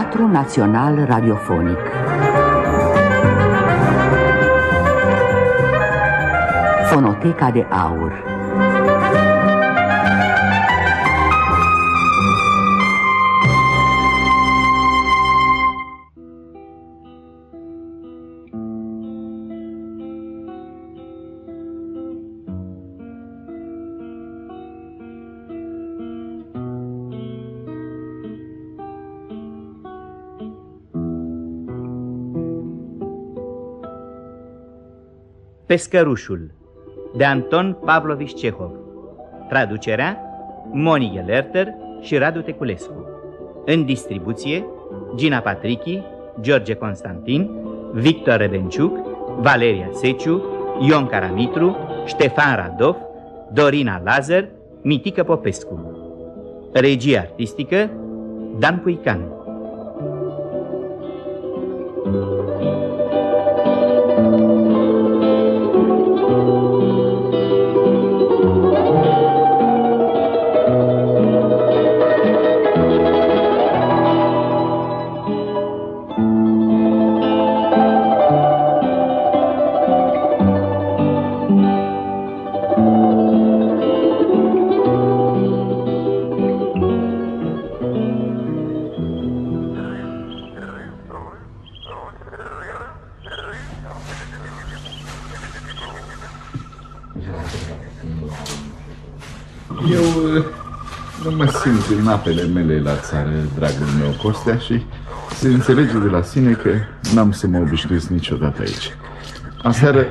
Teatru Național Radiofonic. Fonoteca de Aur Pescărușul de Anton Pavlovici Cehov. Traducerea Moni Lerter și Radu Teculescu. În distribuție Gina Patrichi, George Constantin, Victor Rebenciuc, Valeria Seciu, Ion Caramitru, Ștefan Radov, Dorina Lazar, Mitică Popescu. Regie artistică Dan Puican. în apele mele la țară, dragul meu Costea, și se înțelege de la sine că n-am să mă obișnuiesc niciodată aici. Aseară,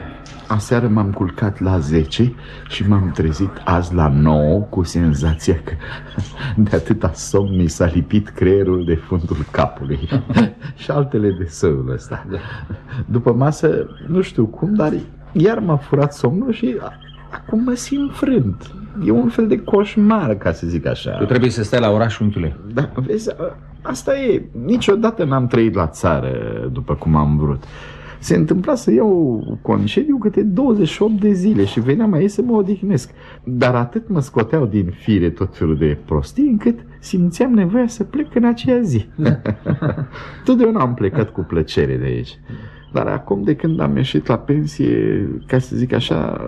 aseară m-am culcat la 10 și m-am trezit azi la 9 cu senzația că de atâta somn mi s-a lipit creierul de fundul capului și altele de săul ăsta. După masă, nu știu cum, dar iar m-a furat somnul și acum mă simt frânt. E un fel de coșmar, ca să zic așa. Tu trebuie să stai la oraș, unchiule. Da, vezi, asta e. Niciodată n-am trăit la țară după cum am vrut. Se întâmpla să iau concediu câte 28 de zile și veneam aici să mă odihnesc. Dar atât mă scoteau din fire tot felul de prostii încât simțeam nevoia să plec în aceea zi. Totdeauna am plecat cu plăcere de aici. Dar acum de când am ieșit la pensie, ca să zic așa,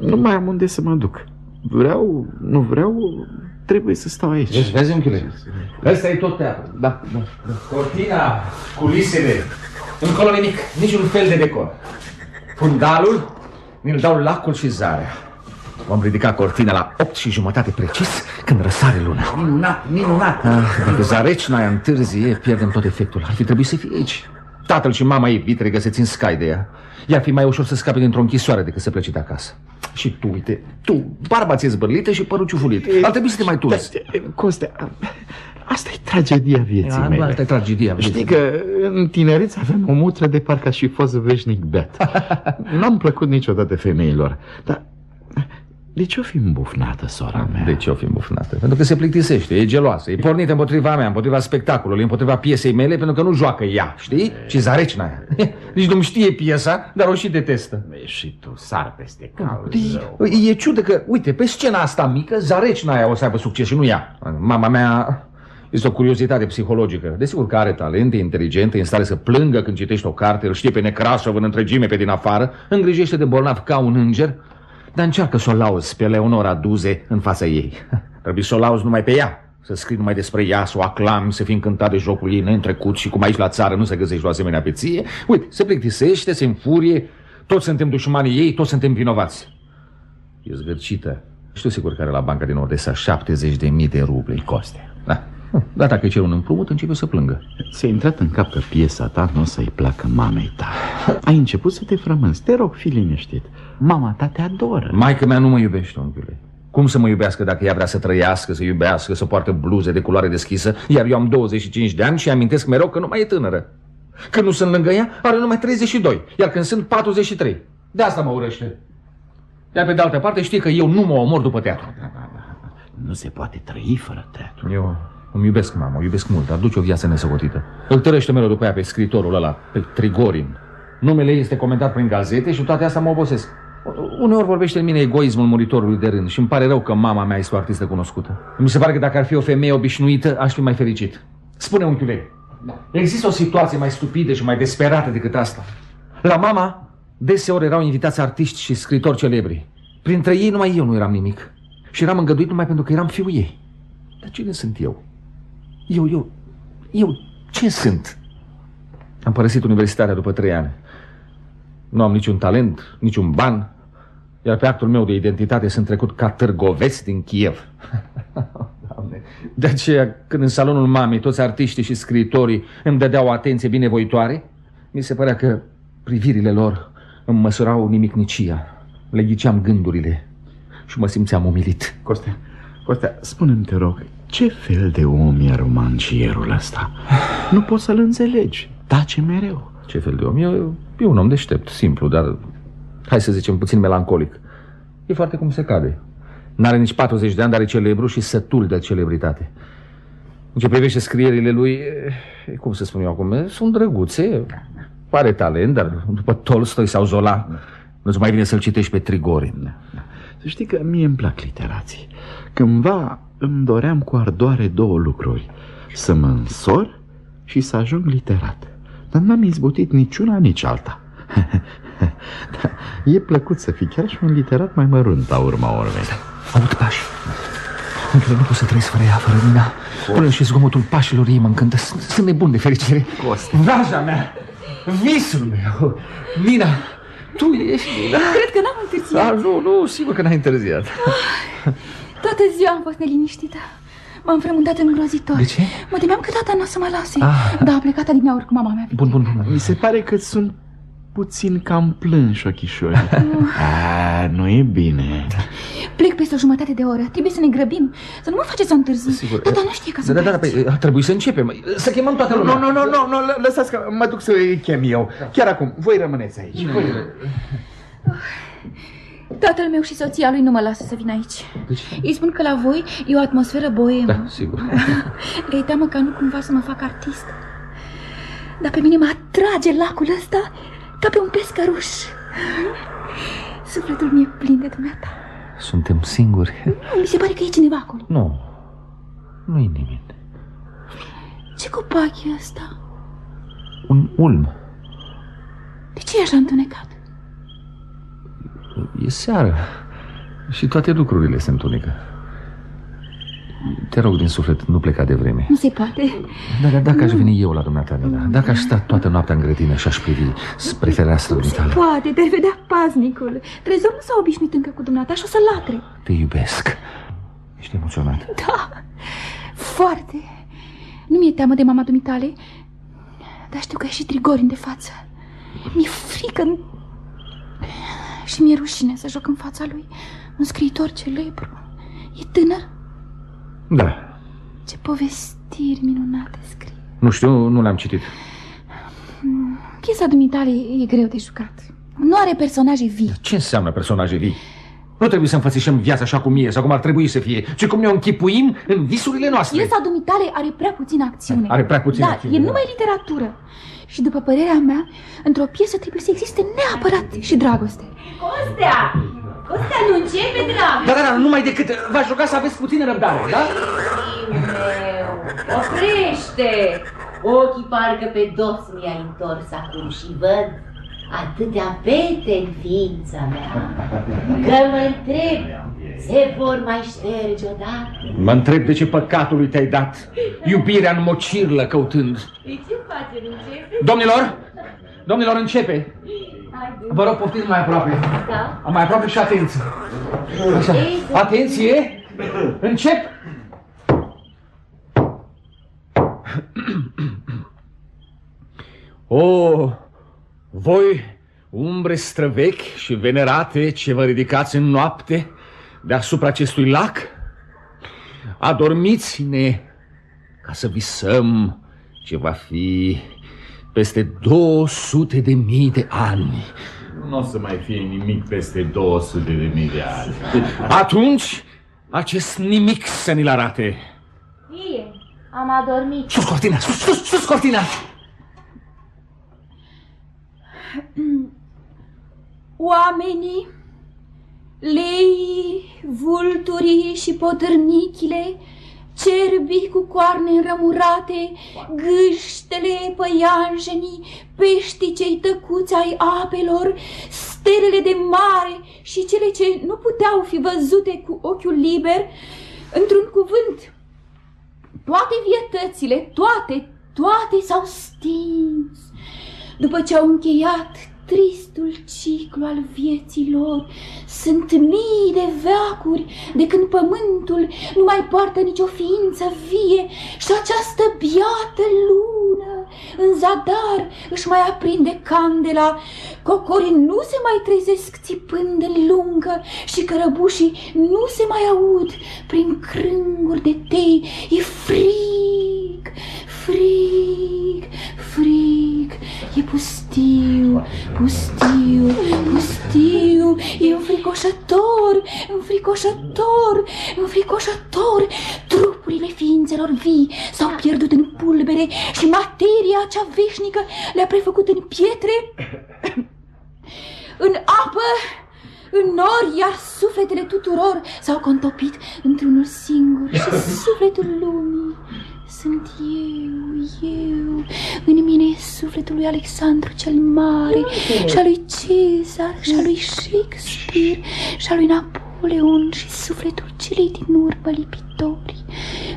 nu mai am unde să mă duc. Vreau, nu vreau, trebuie să stau aici. Vezi, vezi închile. Ăsta e tot teatru. Da, da, da. Cortina, culisele, încolo nimic, niciun fel de decor. Fundalul, mi-l dau lacul și zarea. Vom ridica cortina la 8 și jumătate precis când răsare luna. Minunat, minunat. Ah, dacă zarecina întârzie, pierdem tot efectul. Ar fi trebuit să fie aici. Tatăl și mama ei vitre găseți în scai de ea. I-ar fi mai ușor să scape dintr-o închisoare decât să plece de acasă. Și tu, uite, tu, barba ți-e zbărlită și părul ciufulit. Ar trebui să te mai tulzi. Costea, asta e tragedia vieții mele. Asta e tragedia vieții Știi că în tinerețe aveam o mutră de parcă aș fi fost veșnic beat. N-am plăcut niciodată femeilor, dar de ce o fi îmbufnată, sora mea? De ce o fi îmbufnată? Pentru că se plictisește, e geloasă, e pornită împotriva mea, împotriva spectacolului, împotriva piesei mele, pentru că nu joacă ea, știi? Și zarecina aia. Nici nu știe piesa, dar o și detestă. E și tu sar peste cal. E, e ciudă că, uite, pe scena asta mică, zarecina aia o să aibă succes și nu ea. Mama mea este o curiozitate psihologică. Desigur că are talent, e inteligent, e în stare să plângă când citești o carte, îl știe pe Necrasov în întregime pe din afară, îngrijește de bolnav ca un înger dar încearcă să o lauzi pe Leonora Duze în fața ei. Trebuie să o lauzi numai pe ea. Să scrii numai despre ea, să o aclami, să fii încântat de jocul ei neîntrecut și cum aici la țară nu se găsești o asemenea peție. Uite, se plictisește, se înfurie, toți suntem dușmanii ei, toți suntem vinovați. E zgârcită. Știu sigur că are la banca din Odessa 70 de mii de rubli coste. Da. Dar dacă cer un împrumut, începe să plângă. Ți-a intrat în cap că piesa ta nu o să-i placă mamei ta. Ai început să te frămânzi. Te rog, fi liniștit. Mama ta te adoră. Maica mea nu mă iubește, unchiule. Cum să mă iubească dacă ea vrea să trăiască, să iubească, să poartă bluze de culoare deschisă, iar eu am 25 de ani și amintesc mereu că nu mai e tânără. Când nu sunt lângă ea, are numai 32, iar când sunt 43. De asta mă urăște. Iar pe de altă parte știe că eu nu mă omor după teatru. Da, da, da. Nu se poate trăi fără teatru. Eu îmi iubesc mama, o iubesc mult, dar duce o viață nesăvotită. Îl tărește mereu după ea pe scritorul ăla, pe Trigorin. Numele ei este comentat prin gazete și toate astea mă obosesc. Uneori vorbește în mine egoismul muritorului de rând și îmi pare rău că mama mea este o artistă cunoscută. Mi se pare că dacă ar fi o femeie obișnuită, aș fi mai fericit. Spune, unchiule, există o situație mai stupidă și mai desperată decât asta. La mama, deseori erau invitați artiști și scritori celebri. Printre ei numai eu nu eram nimic. Și eram îngăduit numai pentru că eram fiul ei. Dar cine sunt eu? Eu, eu, eu, ce sunt? Am părăsit universitatea după trei ani. Nu am niciun talent, niciun ban, iar pe actul meu de identitate sunt trecut ca târgoveți din Kiev. Doamne. De aceea, când în salonul mamei toți artiștii și scriitorii îmi dădeau atenție binevoitoare, mi se părea că privirile lor îmi măsurau nimicnicia, le ghiceam gândurile și mă simțeam umilit. Costea, Costea, spune-mi, te rog, ce fel de om e romancierul ăsta? Nu poți să-l înțelegi, tace mereu. Ce fel de om? E, e un om deștept, simplu, dar, hai să zicem, puțin melancolic. E foarte cum se cade. N-are nici 40 de ani, dar e celebru și sătul de celebritate. În ce privește scrierile lui, e, cum să spun eu acum, sunt drăguțe, pare talent, dar după Tolstoi sau Zola, nu-ți mai vine să-l citești pe Trigorin. Da, da. Să știi că mie îmi plac literații. Cândva îmi doream cu ardoare două lucruri. Să mă însor și să ajung literat. Dar n-am izbutit niciuna, nici alta. da, e plăcut să fii chiar și un literat mai mărunt la urma urmei. Aud pași. Încă nu pot să trăiesc fără ea, fără Nina. Până și zgomotul pașilor ei mă încântă. Sunt nebun de fericire. Coste. Vraja mea, visul meu. Nina, tu ești Nina. Cred că n-am întârziat. Ah, nu, nu, sigur că n-ai întârziat. Toată ziua am fost neliniștită. M-am frământat îngrozitor. De ce? Mă temeam că tata nu o să mă lase. Ah. Da, a plecat adineauri cu mama mea. Bun, bun, bun. Mi se pare că sunt puțin cam plânși ochișori. A, nu e bine. Plec peste o jumătate de oră. Trebuie să ne grăbim. Să nu mă faceți să întârzi. Sigur. Tata nu știe că Da, da, da, sunteți. păi, ar trebui să începem. Să chemăm toată Nu, lumea. nu, nu, nu, nu, lă- lăsați că mă duc să îi chem eu. Chiar acum, voi rămâneți aici. Voi... Tatăl meu și soția lui nu mă lasă să vin aici. De ce? Îi spun că la voi e o atmosferă boemă. Da, sigur. Le teamă ca nu cumva să mă fac artist. Dar pe mine mă atrage lacul ăsta ca pe un pescăruș. Sufletul mi-e plin de dumneata. Suntem singuri. Nu, mi se pare că e cineva acolo. Nu, nu e nimeni. Ce copac e ăsta? Un ulm. De ce e așa întunecat? E seară și toate lucrurile se întunecă. Te rog din suflet, nu pleca de vreme. Nu se poate. Dar, dar dacă aș veni eu la dumneata, Nina, dacă aș sta toată noaptea în grădină și aș privi spre fereastră Nu se dumitale, poate, te vedea paznicul. Trezor nu s-a obișnuit încă cu dumneata și o să latre. te iubesc. Ești emoționat. Da, foarte. Nu mi-e teamă de mama dumitale, dar știu că e și Trigorin de față. Mi-e frică și mi-e rușine să joc în fața lui. Un scriitor celebru. E tânăr? Da, Ce povestiri minunate scrie. nu știu, nu le-am citit. Piesa dumitale e greu de jucat. Nu are personaje vii. Ce înseamnă personaje vii? Nu trebuie să înfățișăm viața așa cum e sau cum ar trebui să fie, ci cum ne-o închipuim în visurile noastre. Piesa dumitale are prea puțină acțiune. Are prea puțină da, acțiune, e da. numai literatură. Și după părerea mea, într-o piesă trebuie să existe neapărat și dragoste. Costea! Costea, nu începe, drag! Da, da, da, numai decât v-aș ruga să aveți puțină răbdare, da? meu, oprește! Ochii parcă pe dos mi-ai întors acum și văd atâtea pete în ființa mea că mă întreb, se vor mai șterge odată? Mă întreb de ce păcatului te-ai dat, iubirea în mocirlă căutând. Păi ce facem, începe? Domnilor, domnilor, începe. Haide. Vă rog, poftiți mai aproape. Da? Mai aproape și atenție. Așa. Ei, Atenție! Încep! O, voi, umbre străvechi și venerate ce vă ridicați în noapte deasupra acestui lac, adormiți-ne ca să visăm ce va fi peste 200 de mii de ani. Nu o să mai fie nimic peste 200 de mii de ani. Atunci, acest nimic să ni-l arate. fie, am adormit. Sus cortina, sus, sus, sus cortina! Oamenii, leii, vulturii și potârnichile cerbii cu coarne înrămurate, gâștele păianjenii, peștii cei tăcuți ai apelor, stelele de mare și cele ce nu puteau fi văzute cu ochiul liber, într-un cuvânt, toate vietățile, toate, toate s-au stins. După ce au încheiat tristul ciclu al vieții lor. Sunt mii de veacuri de când pământul nu mai poartă nicio ființă vie și această biată lună în zadar își mai aprinde candela. Cocorii nu se mai trezesc țipând în lungă și cărăbușii nu se mai aud prin crânguri de tei. E frig, frig, frig, e pustiu, pustiu, pustiu, e înfricoșător, înfricoșător, înfricoșător. Trupurile ființelor vii s-au pierdut în pulbere și materia cea veșnică le-a prefăcut în pietre, în apă, în nori, iar sufletele tuturor s-au contopit într-unul singur și sufletul lumii sunt eu, eu. În mine e sufletul lui Alexandru cel Mare și al lui Cezar și al lui Shakespeare și al lui Napoleon și sufletul celei din urmă lipitori.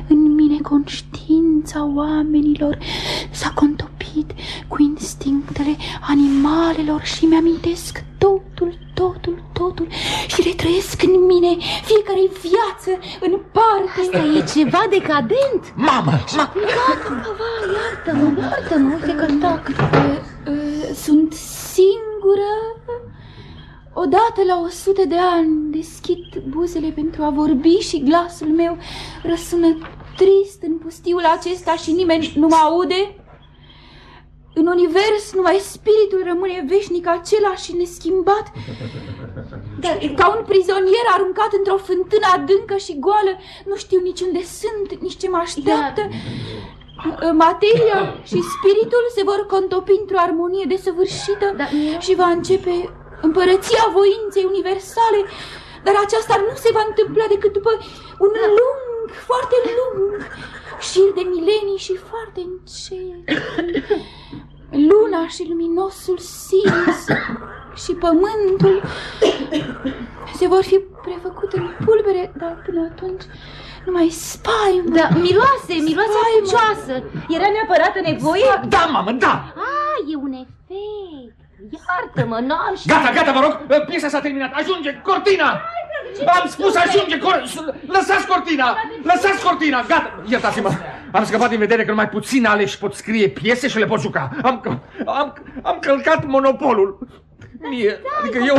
În mine conștiința oamenilor s-a contopit cu instinctele animalelor și mi-amintesc totul, totul, totul și retrăiesc în mine fiecare viață în parte. Asta e ceva decadent. Mamă! Ma... Va, iartă-mă, iartă-mă, uite că tac. Sunt singură. Odată la o sută de ani deschid buzele pentru a vorbi și glasul meu răsună trist în pustiul acesta și nimeni nu mă aude. În univers numai spiritul rămâne veșnic același și neschimbat, dar ca un prizonier aruncat într-o fântână adâncă și goală, nu știu nici unde sunt, nici ce mă așteaptă. Da. Materia și spiritul se vor contopi într-o armonie desăvârșită Da, mie- și va începe împărăția voinței universale, dar aceasta nu se va întâmpla decât după un lung, foarte lung șir de milenii și foarte încet. Luna și luminosul Sirius și pământul se vor fi prefăcut în pulbere, dar până atunci numai spaimă. Da, miroase, miroase a Spaimă. pucioasă. Era neapărat nevoie? Da, mamă, da! Ah, e un efect. Iartă-mă, n-am și... Gata, gata, vă rog, piesa s-a terminat. Ajunge, cortina! Am spus ajunge, cor... lăsați cortina! Lăsați cortina! Gata! Iertați-mă! Am scăpat din vedere că numai puțini aleși pot scrie piese și le pot juca. Am, am, am călcat monopolul. Mie, adică eu...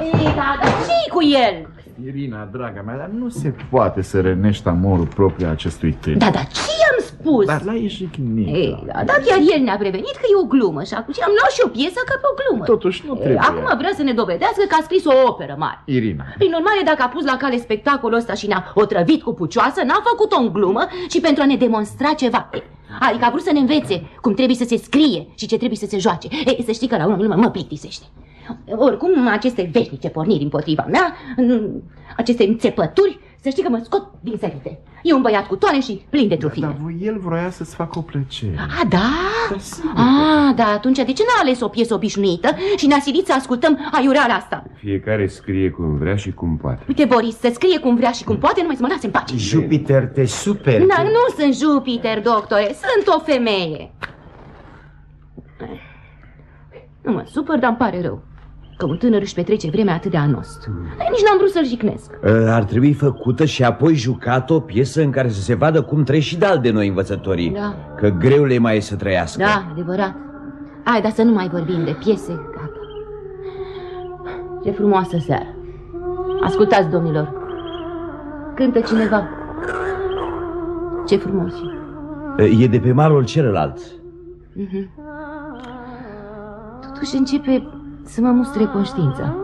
Ei, da, dar ce cu el? Irina, draga mea, dar nu se poate să rănești amorul propriu acestui tânăr. Da, dar ce i-am spus? Dar l-ai jignit. Ei, da, dar chiar el ne-a prevenit că e o glumă și acum și am luat și o piesă ca pe o glumă. Totuși nu Ei, trebuie. acum vrea să ne dovedească că a scris o operă mare. Irina, Prin urmare, dacă a pus la cale spectacolul ăsta și ne-a otrăvit cu pucioasă, n-a făcut-o în glumă, ci pentru a ne demonstra ceva. Ei, Adică a vrut să ne învețe cum trebuie să se scrie și ce trebuie să se joace. Ei, să știi că la urmă glumă mă plictisește. Oricum, aceste veșnice porniri împotriva mea, în- aceste înțepături, să știi că mă scot din serite. E un băiat cu toane și plin de trufine. dar voi- el vroia să-ți facă o plăcere. A, da? Da, sigur. A, da, atunci de ce n-a ales o piesă obișnuită și ne-a silit să ascultăm aiureala asta? Fiecare scrie cum vrea și cum poate. Uite, Boris, să scrie cum vrea și cum poate, numai să mă lase în pace. Jupiter te super. Da, nu sunt Jupiter, doctore, sunt o femeie. Nu mă supăr, dar îmi pare rău că un tânăr își petrece vremea atât de anost. Nici n-am vrut să-l jignesc. Ar trebui făcută și apoi jucată o piesă în care să se vadă cum trăiesc și de de noi învățătorii. Da. Că greu le mai e să trăiască. Da, adevărat. Hai, dar să nu mai vorbim de piese, gata. Ce frumoasă seară. Ascultați, domnilor. Cântă cineva. Ce frumos e. E de pe malul celălalt. Totuși începe să mă mustre conștiința.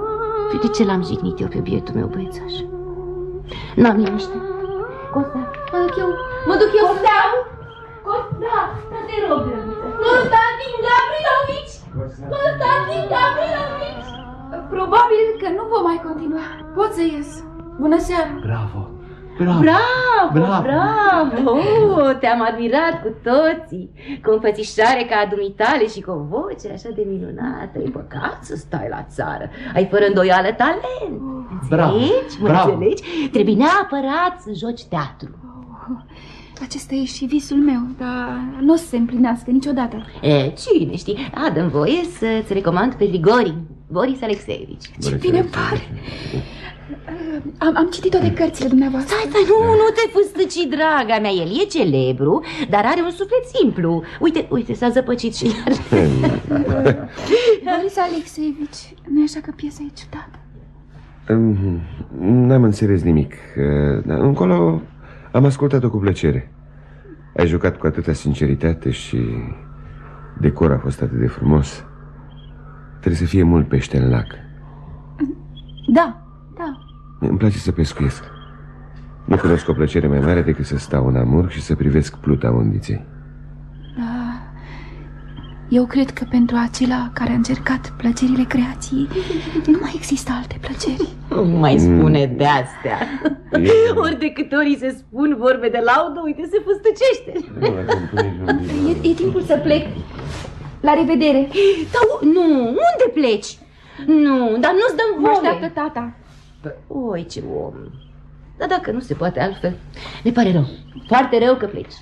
Uite ce l-am jignit eu pe bietul meu băiețaș. N-am liniște. Costa, mă duc eu, mă duc eu. Costa! Costa, te rog, drăguță. Constantin Gavrilovici! Constantin Gavrilovici! Probabil că nu vom mai continua. Pot să ies. Bună seara. Bravo! Bravo! Bravo, Bravo. bravo! Oh, te-am admirat cu toții, cu înfățișare ca a dumitale și cu o voce așa de minunată. E păcat să stai la țară, ai fără îndoială talent. Bravo, Înțelegi? Mă bravo. înțelegi? Trebuie neapărat să joci teatru. Acesta e și visul meu, dar nu o să se împlinească niciodată. E, cine știe? A, dă voie să-ți recomand pe Grigori, Boris Alexeevici. Ce bine pare! Am, am citit toate cărțile dumneavoastră. Stai, stai, nu, nu te fustăci, draga mea, el e celebru, dar are un suflet simplu. Uite, uite, s-a zăpăcit și iar. Boris Alexeevici, nu e așa că piesa e ciudată? Mm, N-am înțeles nimic. Uh, dar Încolo am ascultat-o cu plăcere. Ai jucat cu atâta sinceritate și decor a fost atât de frumos. Trebuie să fie mult pește în lac. Da, da. Îmi place să pescuiesc. Nu cunosc o plăcere mai mare decât să stau în amur și să privesc pluta undiței. Da. Eu cred că pentru acela care a încercat plăcerile creației nu mai există alte plăceri. Nu mai spune de astea. Ori de câte ori îi se spun vorbe de laudă, uite, se fustăcește. E, e timpul să plec. La revedere. Da, nu, unde pleci? Nu, dar nu-ți dăm Mă voie. așteaptă tata. Oi, ce om. Dar dacă nu se poate altfel, ne pare rău. Foarte rău că pleci.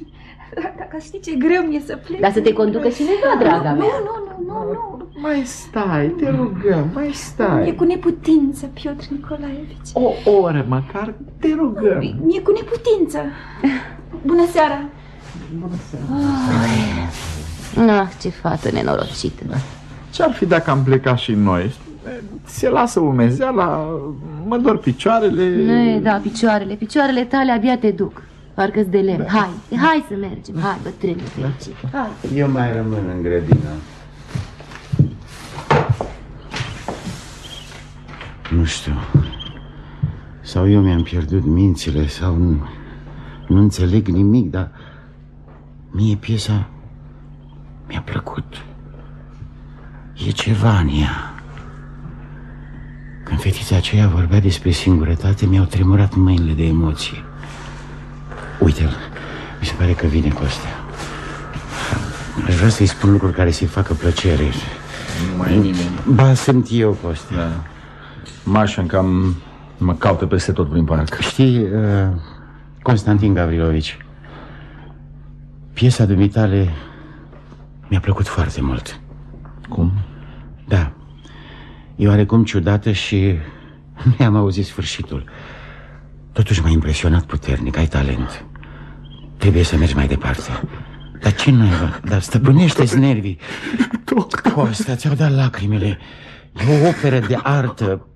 Dacă știi ce greu mi-e să plec. Dar să te conducă cineva, draga Nu, mea. nu, nu, nu, nu. Mai stai, te rugăm, mai E stai. cu neputință, Piotr Nicolaevici. O oră măcar, te rugăm. E cu neputință. Bună seara. Ah, ce fată nenorocită. Ce-ar fi dacă am plecat și noi? Se lasă umezeala, mă dor picioarele... Ei, da, picioarele, picioarele tale abia te duc. Parcă-s de lemn. Hai, hai să mergem. Hai, bătrâne fericit. Hai. Eu mai rămân în grădină. Nu știu. Sau eu mi-am pierdut mințile, sau nu, nu înțeleg nimic, dar mie piesa mi-a plăcut. E ceva în ea. Când fetița aceea vorbea despre singurătate, mi-au tremurat mâinile de emoție. Uite-l, mi se pare că vine Costea. Aș vrea să-i spun lucruri care să-i facă plăcere. Nu mai e nimeni. Ba, sunt eu, Costea. Da. Mașa cam mă caută peste tot prin parc. Știi, uh, Constantin Gavrilovici, piesa dumitale mi-a plăcut foarte mult. Cum? Da, e oarecum ciudată și nu i-am auzit sfârșitul. Totuși m-a impresionat puternic, ai talent. Trebuie să mergi mai departe. Dar ce naiba? Dar stăpânește-ți nervii. Costa, ți-au dat lacrimile. E o operă de artă.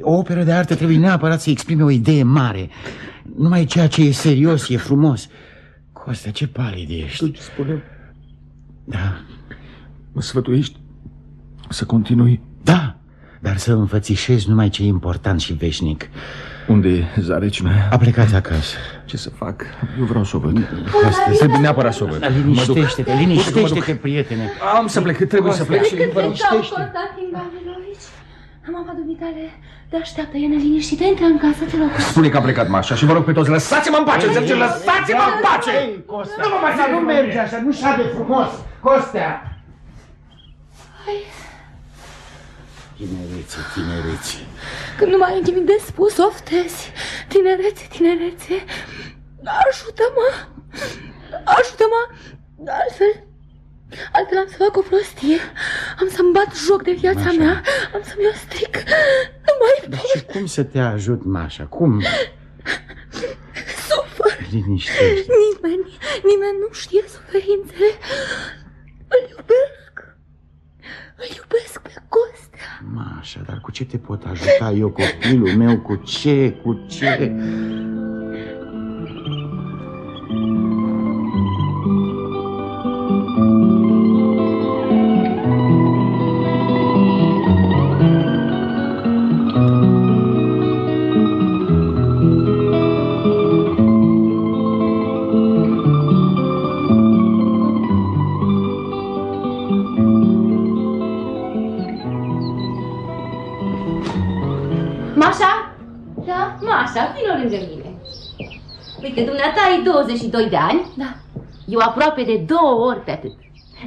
O operă de artă trebuie neapărat să exprime o idee mare. Numai ceea ce e serios, e frumos. Costa, ce palid ești. Tu ce spune? Da, Mă sfătuiești să continui. da, dar să înfățișezi numai ce e important și veșnic. Unde e zarecina A plecat acasă. Ce să fac? Eu vreau să o văd. Costa, Trebuie neapărat să o văd. Liniștește-te, liniștește-te, prietene. Am să plec, trebuie să plec și vă rog. Constantin Gavrilovici, mama dumitale te așteaptă, e neliniștită, intră în casă, te rog. Spune că a plecat Mașa și vă rog pe toți, lăsați-mă în pace, înțelegeți? Lăsați-mă în pace! Nu mă mai nu merge așa, nu șade frumos. Costea! Tinerețe, tinerețe. Când nu mai ai nimic de spus, oftezi. Tinerețe, tinerețe. Ajută-mă. Ajută-mă. Altfel, altfel am să fac o prostie. Am să-mi bat joc de viața Mașa. mea. Am să-mi o stric. Nu mai Dar pot. și cum să te ajut, Mașa? Cum? Sufăr. Liniștește. Nimeni, nimeni nu știe suferințele. Îl iubesc. Îl iubesc pe Costea. Mașa, dar cu ce te pot ajuta eu, copilul meu? Cu ce? Cu ce? Mașa? Da? Mașa, vină lângă mine. Uite, dumneata ai 22 de ani. Da. Eu aproape de două ori pe atât.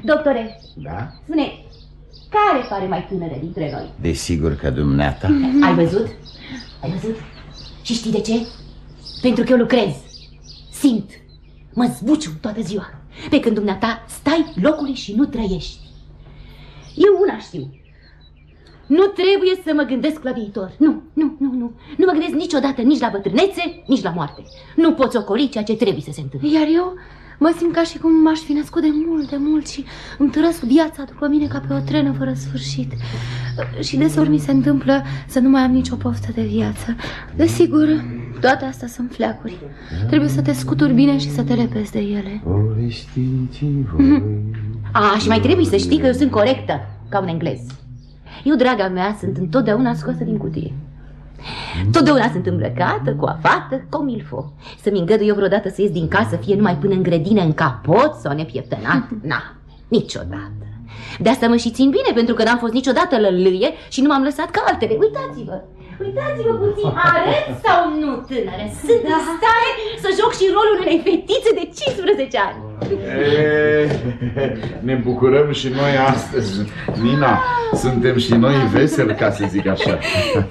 Doctore, Da? spune, care pare mai tânără dintre noi? Desigur că dumneata Ai văzut? Ai văzut? Și știi de ce? Pentru că eu lucrez. Simt. Mă zbuciu toată ziua. Pe când dumneata stai locului și nu trăiești. Eu una știu. Nu trebuie să mă gândesc la viitor. Nu, nu, nu, nu. Nu mă gândesc niciodată nici la bătrânețe, nici la moarte. Nu poți ocoli ceea ce trebuie să se întâmple. Iar eu mă simt ca și cum m-aș fi născut de mult, de mult și îmi târăsc viața după mine ca pe o trenă fără sfârșit. Și deseori mi se întâmplă să nu mai am nicio poftă de viață. Desigur, toate astea sunt fleacuri. Trebuie să te scuturi bine și să te repezi de ele. Povestiți voi A, și mai trebuie să știi că eu sunt corectă, ca un englez. Eu, draga mea, sunt întotdeauna scoasă din cutie. Totdeauna sunt îmbrăcată, coafată, cum il faut. Să-mi îngădui eu vreodată să ies din casă, fie numai până în grădină, în capot sau nepieptănat? Na, niciodată. De asta mă și țin bine, pentru că n-am fost niciodată lălâie și nu m-am lăsat ca altele. Uitați-vă! Uitați-vă puțin, arăt sau nu, tânără? Sunt în stare să joc și rolul unei fetițe de 15 ani. E, ne bucurăm și noi astăzi. Nina, suntem și noi veseli, ca să zic așa.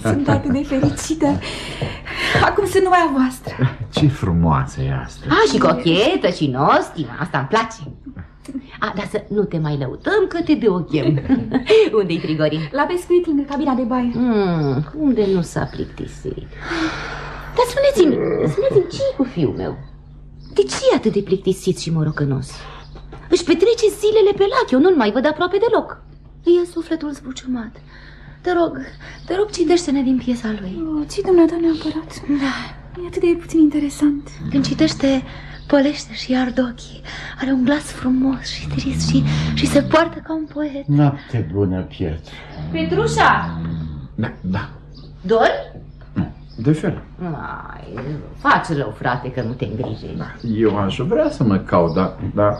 Sunt atât de fericită. Acum sunt numai a voastră. Ce frumoasă e asta. A, și cochetă și nostima, asta îmi place. A, dar să nu te mai lăutăm că te deochem. Unde-i Trigorin? La pescuit lângă cabina de baie. Mm, unde nu s-a plictisit? Dar spuneți-mi, spuneți-mi ce cu fiul meu? De ce e atât de plictisit și morocănos? Își petrece zilele pe lac, eu nu-l mai văd aproape deloc. E sufletul zbuciumat. Te rog, te rog, citește-ne din piesa lui. Oh, ce dumneata neapărat. Da, E atât de puțin interesant. când citește, pălește și ard ochii. Are un glas frumos și trist și, și se poartă ca un poet. Noapte bună, Pietru Petrușa, Da, da. dori? De fel. Ai, faci rău, frate, că nu te îngrijești. Eu aș vrea să mă caut, dar, dar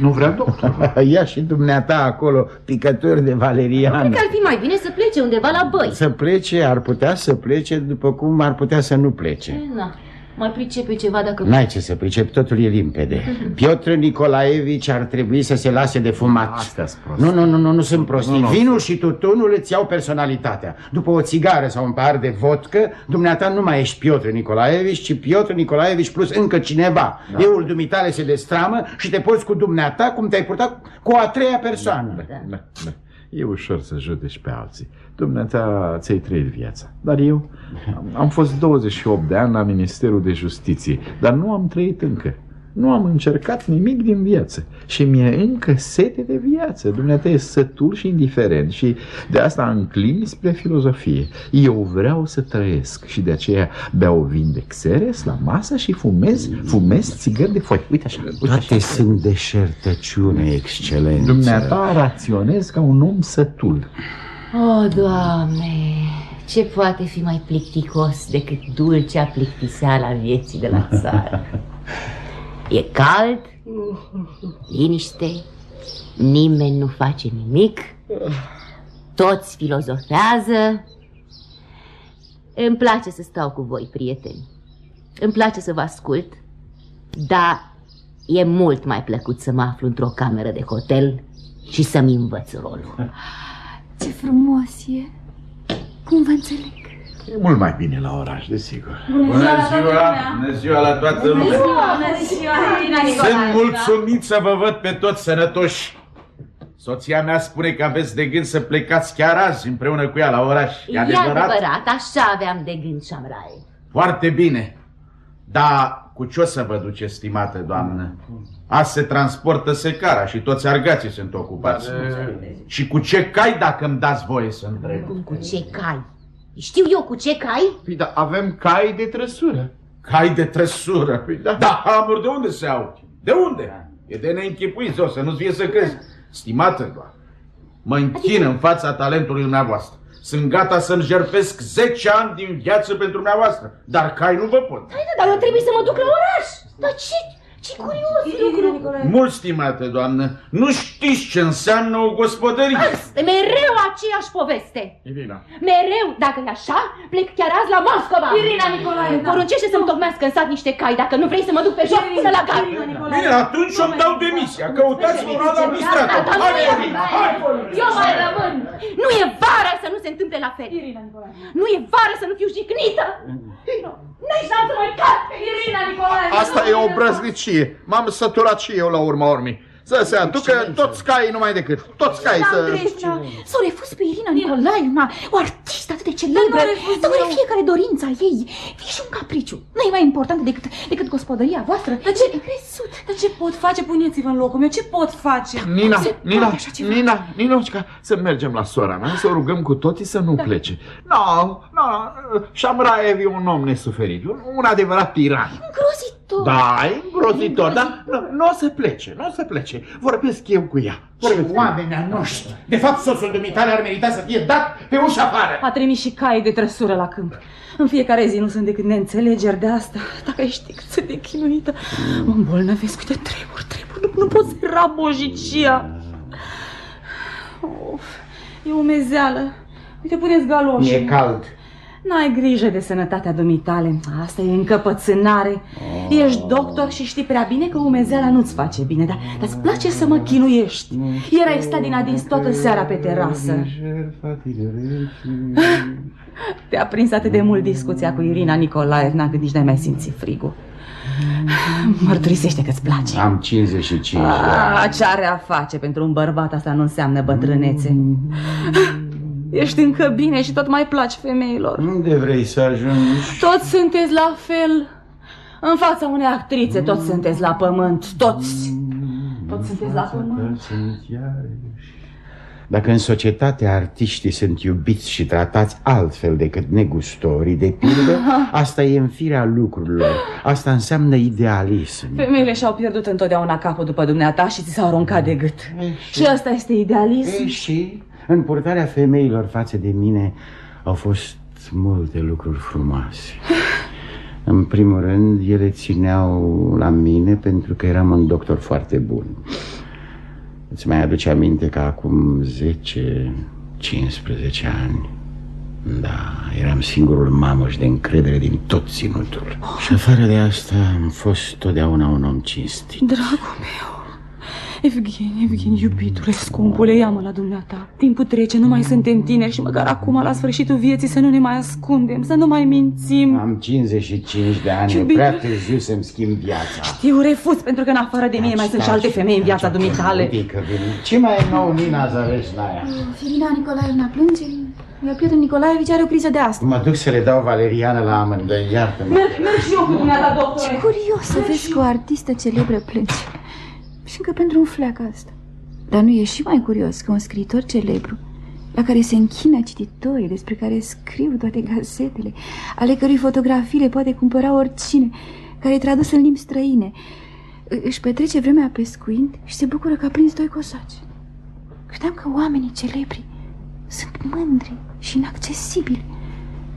nu vrea doctor. Ia și dumneata acolo picături de valerian Cred că ar fi mai bine să plece undeva la băi. Să plece, ar putea să plece După cum ar putea să nu plece Na, mai pricepe ceva dacă... N-ai ce să pricep, totul e limpede Piotr Nicolaevici ar trebui să se lase de fumat Astea-s prostii. Nu, nu, nu, nu, nu sunt prostii Nu, nu. Vinul și tutunul îți iau personalitatea După o țigară sau un pahar de vodcă Dumneata nu mai ești Piotr Nicolaevici Ci Piotr Nicolaevici plus încă cineva da. Eul dumitale se destramă și te poți cu dumneata Cum te-ai purtat cu a treia persoană Da, da. E ușor să judeci pe alții. Dumneata ți-ai trăit viața. Dar eu am, am fost 28 de ani la Ministerul de Justiție, dar nu am trăit încă. Nu am încercat nimic din viață și mi-e încă sete de viață. Dumneata e sătul și indiferent și de asta înclin spre filozofie. Eu vreau să trăiesc și de aceea beau vin de xeres la masă și fumez, fumez țigări de foi. Uite așa, uite așa. Toate sunt deșertăciune, excelență Dumneata raționez ca un om sătul. O, Doamne, ce poate fi mai plicticos decât dulcea plictiseală a vieții de la țară? E cald, liniște, nimeni nu face nimic, toți filozofează. Îmi place să stau cu voi, prieteni. Îmi place să vă ascult, dar e mult mai plăcut să mă aflu într-o cameră de hotel și să-mi învăț rolul. Ce frumos e. Cum vă înțeleg? E mult mai bine la oraș, desigur. Bună ziua! Bună ziua la toată lumea! Sunt mulțumit să vă văd pe toți sănătoși. Soția mea spune că aveți de gând să plecați chiar azi împreună cu ea la oraș. E E adevărat, așa aveam de gând, Șamraie. Foarte bine. Dar cu ce o să vă duceți, stimată doamnă? Azi se transportă secara și toți argații sunt ocupați. Și cu ce cai dacă îmi dați voie să întreb? Cum cu ce cai? Știu eu cu ce cai? Păi, da, avem cai de trăsură. Cai de trăsură. Păi da. Da, amur, de unde se au? De unde? E de neînchipuit, zău, să nu-ți vie să crezi. Stimată doar, mă închin în fața talentului dumneavoastră. Sunt gata să-mi jertfesc 10 ani din viață pentru dumneavoastră, dar cai nu vă pot. Hai, da, dar eu trebuie să mă duc la oraș. Dar ce, Ce curios lucru! Mult, stimată doamnă, nu știți ce înseamnă o gospodărie. Este mereu aceeași poveste. Irina. Mereu, dacă e așa, plec chiar azi la Moscova. Irina Nicolae, Îmi poruncește să-mi tocmească în sat niște cai, dacă nu vrei să mă duc pe joc până la gard. Bine, atunci îmi dau demisia. Căutați-mă un alt administrator. Da, da, Hai, da, Irina, da, hai! Eu mai rămân. Nu e vara să nu se întâmple la fel. Nu e vara să nu fiu jignită. N-ai șansă mai cat. Irina Nicolae! Asta e o brăznicie. M-am săturat și eu la urma urmii. Să se aducă toți caii numai decât. Toți caii să... Andreea, să o refuz pe Irina Nicolaevna, o artistă atât de celebră, să nu fiecare dorința ei. Fie și un capriciu. Nu e mai important decât, decât gospodăria voastră. Dar ce, E crezut. dar ce pot face? Puneți-vă în locul meu. Ce pot face? Nina, se poate Nina, așa ceva? Nina, Ninoșca, să mergem la sora mea, să o rugăm cu toții să nu plece. Nu, nu, Șamraev e un om nesuferit, un, un adevărat tiran. Îngrozitor. Da, e îngrozitor, dar nu, nu o să plece, nu o să plece. Vorbesc eu cu ea. Vorbesc cu ea. Oameni ai noștri! De fapt, soțul dumitale ar merita să fie dat pe ușa afară! A trimis și cai de trăsură la câmp. În fiecare zi nu sunt decât neînțelegeri de asta. Dacă ai ști cât sunt de chinuită, mă îmbolnăvesc. Uite, tremur, tremur. Nu, nu pot să rabojicia. Of, e umezeală. Uite, puneți galoși. E cald. N-ai grijă de sănătatea dumitale. Asta e încăpățânare. Oh. Ești doctor și știi prea bine că umezeala nu-ți face bine, dar îți place să mă chinuiești. Ieri ai stat din adins toată seara pe terasă. Te-a prins atât de mult discuția cu Irina Nicolaevna cât nici n-ai mai simțit frigul. Mărturisește că-ți place. Am 55 de A, ani. ce are a face pentru un bărbat asta nu înseamnă bătrânețe. Ești încă bine și tot mai placi femeilor. Unde vrei să ajungi? Toți sunteți la fel. În fața unei actrițe toți sunteți la pământ. Toți. Toți sunteți la pământ. Dacă în societate artiștii sunt iubiți și tratați altfel decât negustorii, de pildă, asta e în firea lucrurilor. Asta înseamnă idealism. Femeile și-au pierdut întotdeauna capul după dumneata și ți s-au aruncat de gât. Și asta este idealism? E, și în purtarea femeilor față de mine au fost multe lucruri frumoase. În primul rând, ele țineau la mine pentru că eram un doctor foarte bun. Îți mai aduce aminte că acum 10, 15 ani? Da, eram singurul mamăș de încredere din tot ținutul. Și afară de asta am fost totdeauna un om cinstit. Dragul meu Evgen, Evgen, iubitule, scumpule, ia-mă la dumneata Timpul trece, nu mai suntem tineri și măcar acum, la sfârșitul vieții, să nu ne mai ascundem, să nu mai mințim Am 55 de ani, e Iubire. prea târziu să-mi schimb viața Eu refuz, pentru că în afară de mine mai sunt și alte femei în viața dumitale Adică, Ce mai e nou, Nina Zaveșnaia? Firina Nicolaevna plânge, iar Piotr Nicolaevici are o criză de asta. Mă duc să le dau valeriană la amândoi, iartă-mă Merg, merg și eu cu dumneata, doctore Ce curios să vezi că o artistă celebră plânge. Și încă pentru un fleac asta. Dar nu e și mai curios că un scriitor celebru, la care se închină cititorii, despre care scriu toate gazetele, ale cărui fotografii le poate cumpăra oricine, care e tradus în limbi străine, î- își petrece vremea pescuind și se bucură că a prins doi cosaci. Credeam că oamenii celebri sunt mândri și inaccesibili,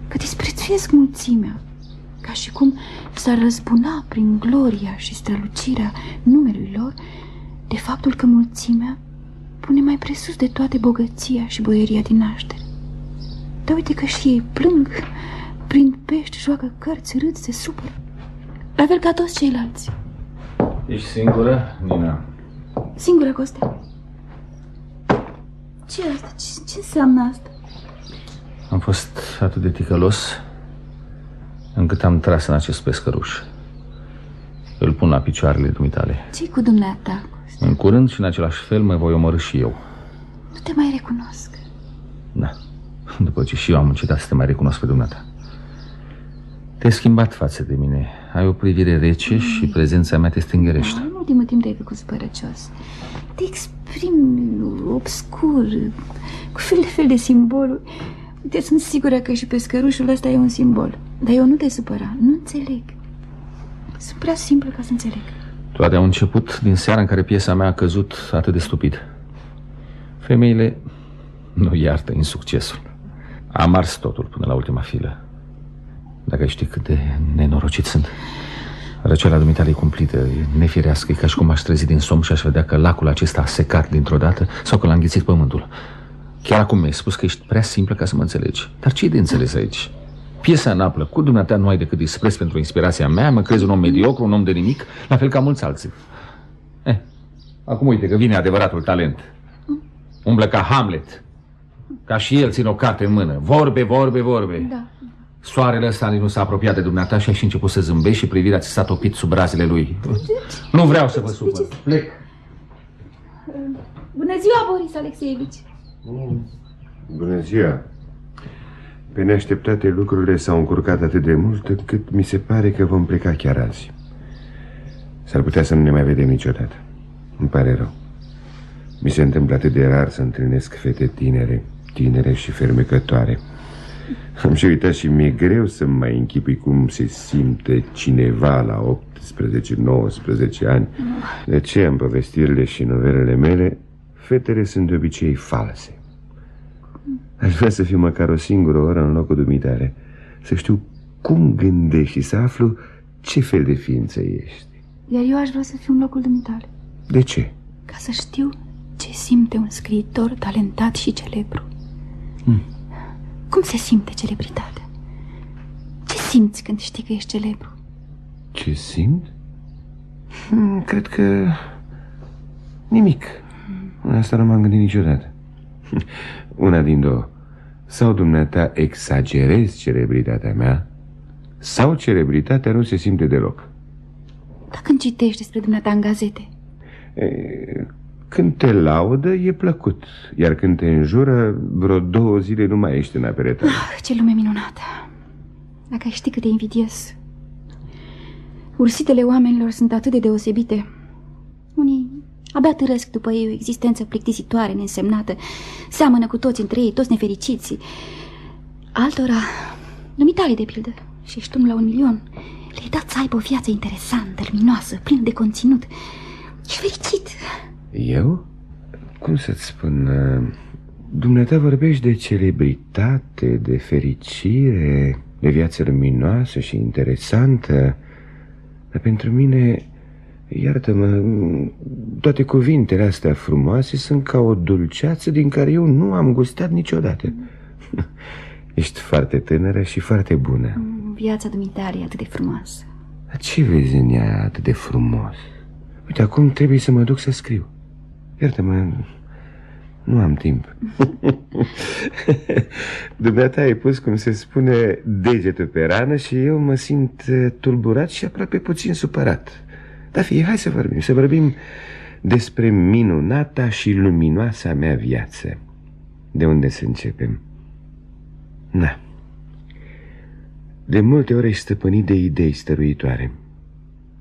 că disprețuiesc mulțimea, ca și cum s-ar răzbuna prin gloria și strălucirea numelui lor de faptul că mulțimea pune mai presus de toate bogăția și boieria din naștere. Dar uite că și ei plâng, prind pești, joacă cărți, râd, se supără. La fel ca toți ceilalți. Ești singură, Nina? Singură, Costea. ce e asta? Ce, ce înseamnă asta? Am fost atât de ticălos încât am tras în acest pescăruș. Îl pun la picioarele dumitale. ce cu dumneata? În curând și în același fel mă voi omorâ și eu. Nu te mai recunosc. Da. După ce și eu am încetat să te mai recunosc pe dumneata. Te-ai schimbat față de mine. Ai o privire rece și prezența mea te stângerește. În ultimul timp te-ai făcut spărăcios. Te exprimi obscur, cu fel de fel de simboluri. Uite, sunt sigură că și pescărușul ăsta e un simbol. Dar eu nu te supăra, nu înțeleg. Sunt prea simplă ca să înțeleg. Toate au început din seara în care piesa mea a căzut atât de stupid. Femeile nu iartă insuccesul. Am ars totul până la ultima filă. Dacă ai ști cât de nenorocit sunt. Răceala dumitale e cumplită, e nefirească, e ca și cum aș trezi din somn și aș vedea că lacul acesta a secat dintr-o dată sau că l-a înghițit pământul. Chiar acum mi-ai spus că ești prea simplă ca să mă înțelegi. Dar ce e de înțeles aici? Piesa n-a plăcut, dumneata nu ai decât dispreț pentru inspirația mea, mă crezi un om mediocru, un om de nimic, la fel ca mulți alții. Eh, acum uite că vine adevăratul talent. Umblă ca Hamlet, ca și el ține o carte în mână. Vorbe, vorbe, vorbe. Da. Soarele ăsta nu s-a apropiat de dumneata și ai și început să zâmbești și privirea ți s-a topit sub brazile lui. Nu vreau să vă supăr. Plec. Bună ziua, Boris Alexeevici. Bună ziua. Pe neașteptate lucrurile s-au încurcat atât de mult încât mi se pare că vom pleca chiar azi. S-ar putea să nu ne mai vedem niciodată. Îmi pare rău. Mi se întâmplă atât de rar să întâlnesc fete tinere, tinere și fermecătoare. Am și uitat și mi-e greu să mai închipui cum se simte cineva la 18-19 ani. De ce în povestirile și novelele mele, fetele sunt de obicei false. Aș vrea să fiu măcar o singură oră în locul dumitare Să știu cum gândești și să aflu ce fel de ființă ești Iar eu aș vrea să fiu în locul dumitale De ce? Ca să știu ce simte un scriitor talentat și celebru hmm. Cum se simte celebritatea? Ce simți când știi că ești celebru? Ce simt? Hmm, cred că... Nimic Asta nu m-am gândit niciodată Una din două Sau dumneata exagerezi celebritatea mea? Sau celebritatea nu se simte deloc? Dar când citești despre dumneata în gazete. E, Când te laudă e plăcut. Iar când te înjură Vreo două zile nu mai ești în apere tale. Ah, Ce lume minunată. Dacă ai ști cât de invidios. Ursitele oamenilor sunt atât de deosebite. Unii Abia târăsc după ei o existență plictisitoare, neînsemnată. Seamănă cu toți între ei, toți nefericiți. Altora, dumitale de pildă, și ești unul la un milion, le-ai dat să aibă o viață interesantă, luminoasă, plină de conținut. Ești fericit. Eu? Cum să-ți spun... Uh, dumneata vorbești de celebritate, de fericire, de viață luminoasă și interesantă, dar pentru mine Iartă-mă, toate cuvintele astea frumoase sunt ca o dulceață din care eu nu am gustat niciodată. Ești foarte tânără și foarte bună. Mm, viața dumitare e atât de frumoasă. Dar ce vezi în ea atât de frumos? Uite, acum trebuie să mă duc să scriu. Iartă-mă, nu am timp. Dumneata ai pus, cum se spune, degetul pe rană și eu mă simt eh, tulburat și aproape puțin supărat. Da, fie, hai să vorbim, să vorbim despre minunata și luminoasa mea viață. De unde să începem? Na. De multe ori ești stăpânit de idei stăruitoare.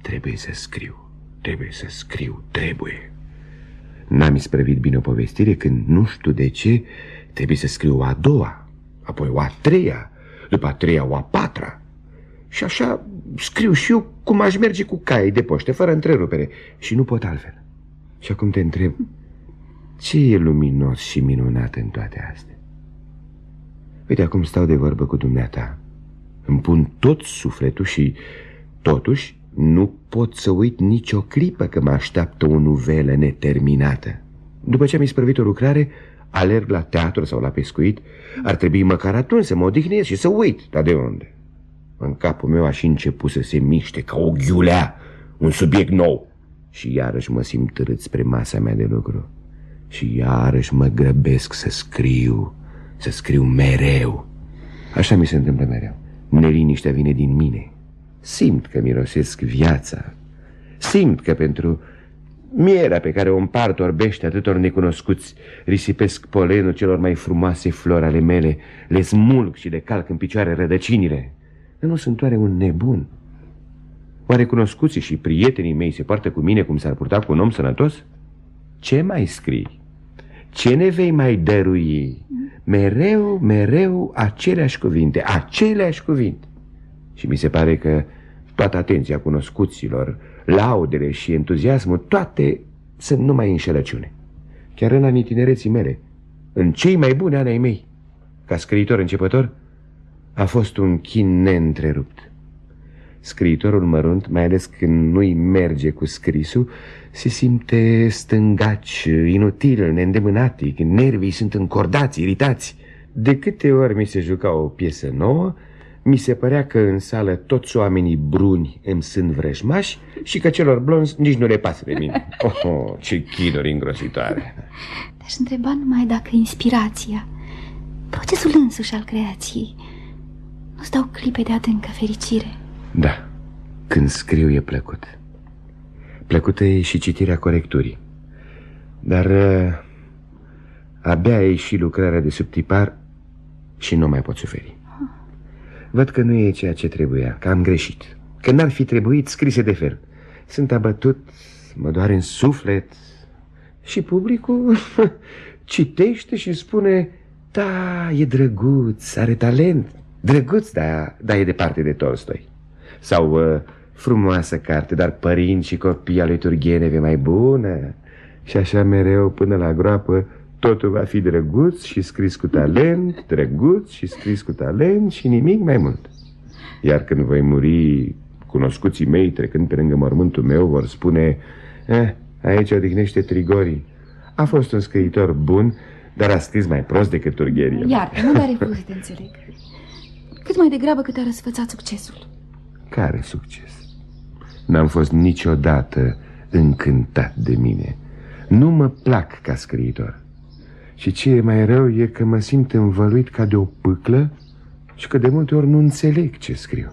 Trebuie să scriu, trebuie să scriu, trebuie. N-am isprăvit bine o povestire când nu știu de ce trebuie să scriu o a doua, apoi o a treia, după a treia o a patra. Și așa scriu și eu cum aș merge cu cai de poște, fără întrerupere. Și nu pot altfel. Și acum te întreb, ce e luminos și minunat în toate astea? Uite, acum stau de vorbă cu dumneata. Îmi pun tot sufletul și, totuși, nu pot să uit nicio clipă că mă așteaptă o nuvelă neterminată. După ce am isprăvit o lucrare, alerg la teatru sau la pescuit, ar trebui măcar atunci să mă odihnesc și să uit. Dar de unde? În capul meu a și început să se miște ca o ghiulea, un subiect nou. Și iarăși mă simt târât spre masa mea de lucru. Și iarăși mă grăbesc să scriu, să scriu mereu. Așa mi se întâmplă mereu. Neliniștea vine din mine. Simt că mirosesc viața. Simt că pentru mierea pe care o împart orbește atâtor necunoscuți, risipesc polenul celor mai frumoase flori ale mele, le smulg și le calc în picioare rădăcinile. Nu sunt oare un nebun? Oare cunoscuții și prietenii mei se poartă cu mine cum s-ar purta cu un om sănătos? Ce mai scrii? Ce ne vei mai dărui? Mereu, mereu aceleași cuvinte, aceleași cuvinte. Și mi se pare că toată atenția cunoscuților, laudele și entuziasmul, toate sunt numai înșelăciune. Chiar în anii tinereții mele, în cei mai buni ani ai mei, ca scriitor începător, a fost un chin neîntrerupt. Scriitorul mărunt, mai ales când nu-i merge cu scrisul, se simte stângaci, inutil, neîndemânatic, nervii sunt încordați, iritați. De câte ori mi se juca o piesă nouă, mi se părea că în sală toți oamenii bruni îmi sunt vrăjmași și că celor blonzi nici nu le pasă de mine. Oh, oh ce chinuri îngrositoare! Te-aș întreba numai dacă inspirația, procesul însuși al creației, nu-ți dau clipe de adâncă fericire. Da, când scriu e plăcut. Plăcută e și citirea corecturii. Dar uh, abia e și lucrarea de subtipar și nu mai pot suferi. Văd că nu e ceea ce trebuia, că am greșit Că n-ar fi trebuit scrise de fel Sunt abătut, mă doare în suflet Și publicul citește și spune Da, e drăguț, are talent Drăguț, da, da e departe de Tolstoi Sau uh, frumoasă carte, dar părinți și copii al lui Turgenev e mai bună Și așa mereu până la groapă Totul va fi drăguț și scris cu talent, drăguț și scris cu talent și nimic mai mult. Iar când voi muri, cunoscuții mei, trecând pe lângă mormântul meu, vor spune eh, aici odihnește Trigorii. A fost un scriitor bun, dar a scris mai prost decât Turgherie. Iar, nu dar refuz să te înțeleg. Cât mai degrabă cât a răsfățat succesul. Care succes? N-am fost niciodată încântat de mine. Nu mă plac ca scriitor. Și ce e mai rău e că mă simt învăluit ca de o pâclă și că de multe ori nu înțeleg ce scriu.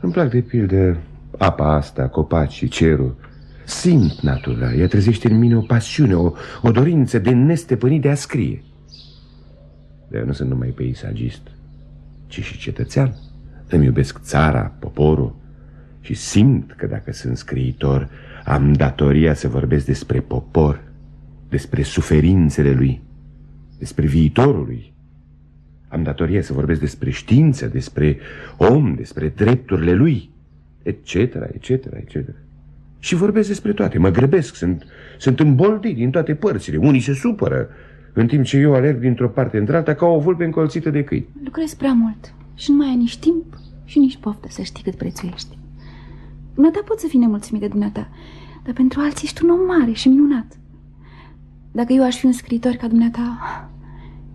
Îmi plac de pildă apa asta, copacii, cerul. Simt natura, ea trezește în mine o pasiune, o, o dorință de nestepănit de a scrie. Dar eu nu sunt numai peisagist, ci și cetățean. Îmi iubesc țara, poporul și simt că dacă sunt scriitor, am datoria să vorbesc despre popor, despre suferințele lui despre viitorul lui. Am datoria să vorbesc despre știință, despre om, despre drepturile lui, etc., etc., etc. Și vorbesc despre toate, mă grăbesc, sunt, sunt îmboldit din toate părțile. Unii se supără, în timp ce eu alerg dintr-o parte într-alta ca o vulpe încolțită de câini. Lucrezi prea mult și nu mai ai nici timp și nici poftă să știi cât prețuiești. Dumneata pot să fii nemulțumit de dumneata, dar pentru alții ești un om mare și minunat. Dacă eu aș fi un scriitor ca dumneata,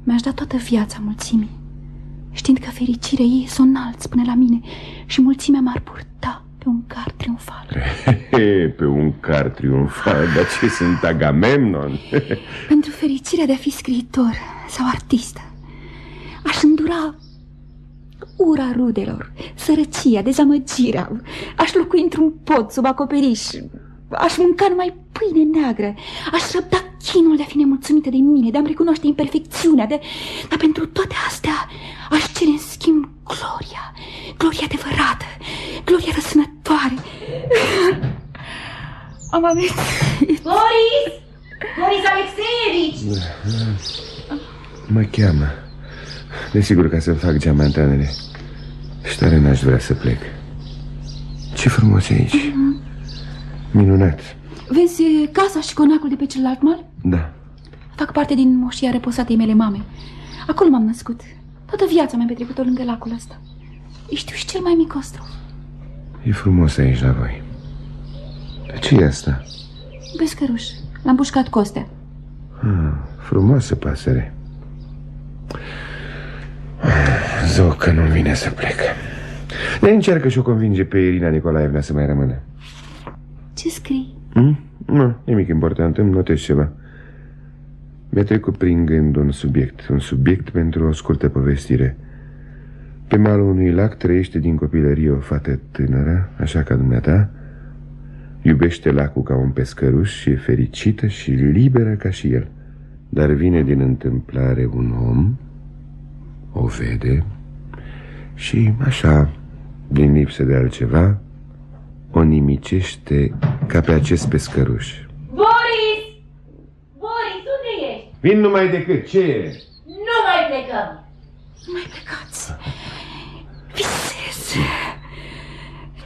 mi-aș da toată viața mulțimii, știind că fericirea ei să o înalți până la mine și mulțimea m-ar purta pe un car triumfal. pe un car triumfal? Dar ce sunt Agamemnon? Pentru fericirea de a fi scriitor sau artist, aș îndura ura rudelor, sărăcia, dezamăgirea, aș locui într-un pod sub acoperiș, aș mânca numai pâine neagră, aș răbda chinul de a fi nemulțumită de mine, de a-mi recunoaște imperfecțiunea, de... dar pentru toate astea aș cere în schimb gloria, gloria adevărată, gloria răsănătoare. Am avut... Boris! Boris Alexeevici! Mă cheamă. Desigur ca să-mi fac geamantanele. Și tare n-aș vrea să plec. Ce frumos e aici. Mm -hmm. Minunat. Vezi casa și conacul de pe celălalt mal? Da. Fac parte din moșia reposatei mele mame. Acolo m-am născut. Toată viața mi-am petrecut-o lângă lacul ăsta. Știu și cel mai mic ostru. E frumos aici la voi. De ce e asta? Pescăruș. L-am pușcat Costea. Ah, frumoasă pasăre. Zău că nu vine să plec. Ne încearcă și o convinge pe Irina Nicolaevna să mai rămână. Ce scrii? Hmm? Nu, nimic important, îmi notez ceva Mi-a trecut prin gând un subiect Un subiect pentru o scurtă povestire Pe malul unui lac trăiește din copilărie o fată tânără Așa ca dumneata Iubește lacul ca un pescăruș și e fericită și liberă ca și el Dar vine din întâmplare un om O vede Și așa, din lipsă de altceva o nimicește ca pe acest pescăruș. Boris! Boris, unde ești? Vin numai decât, ce e? Nu mai plecăm! Nu mai plecați! Visez!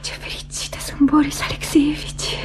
Ce fericită sunt, Boris Alexeevici!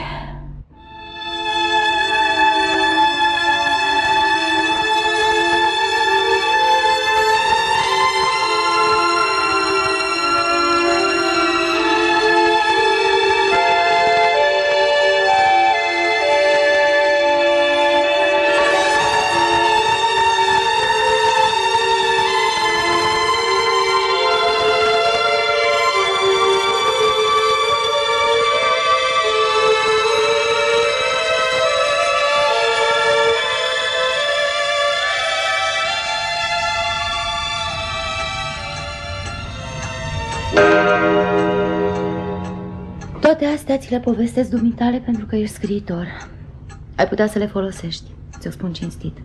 Astea ți le povestesc dumitale pentru că ești scriitor. Ai putea să le folosești, ți-o spun cinstit.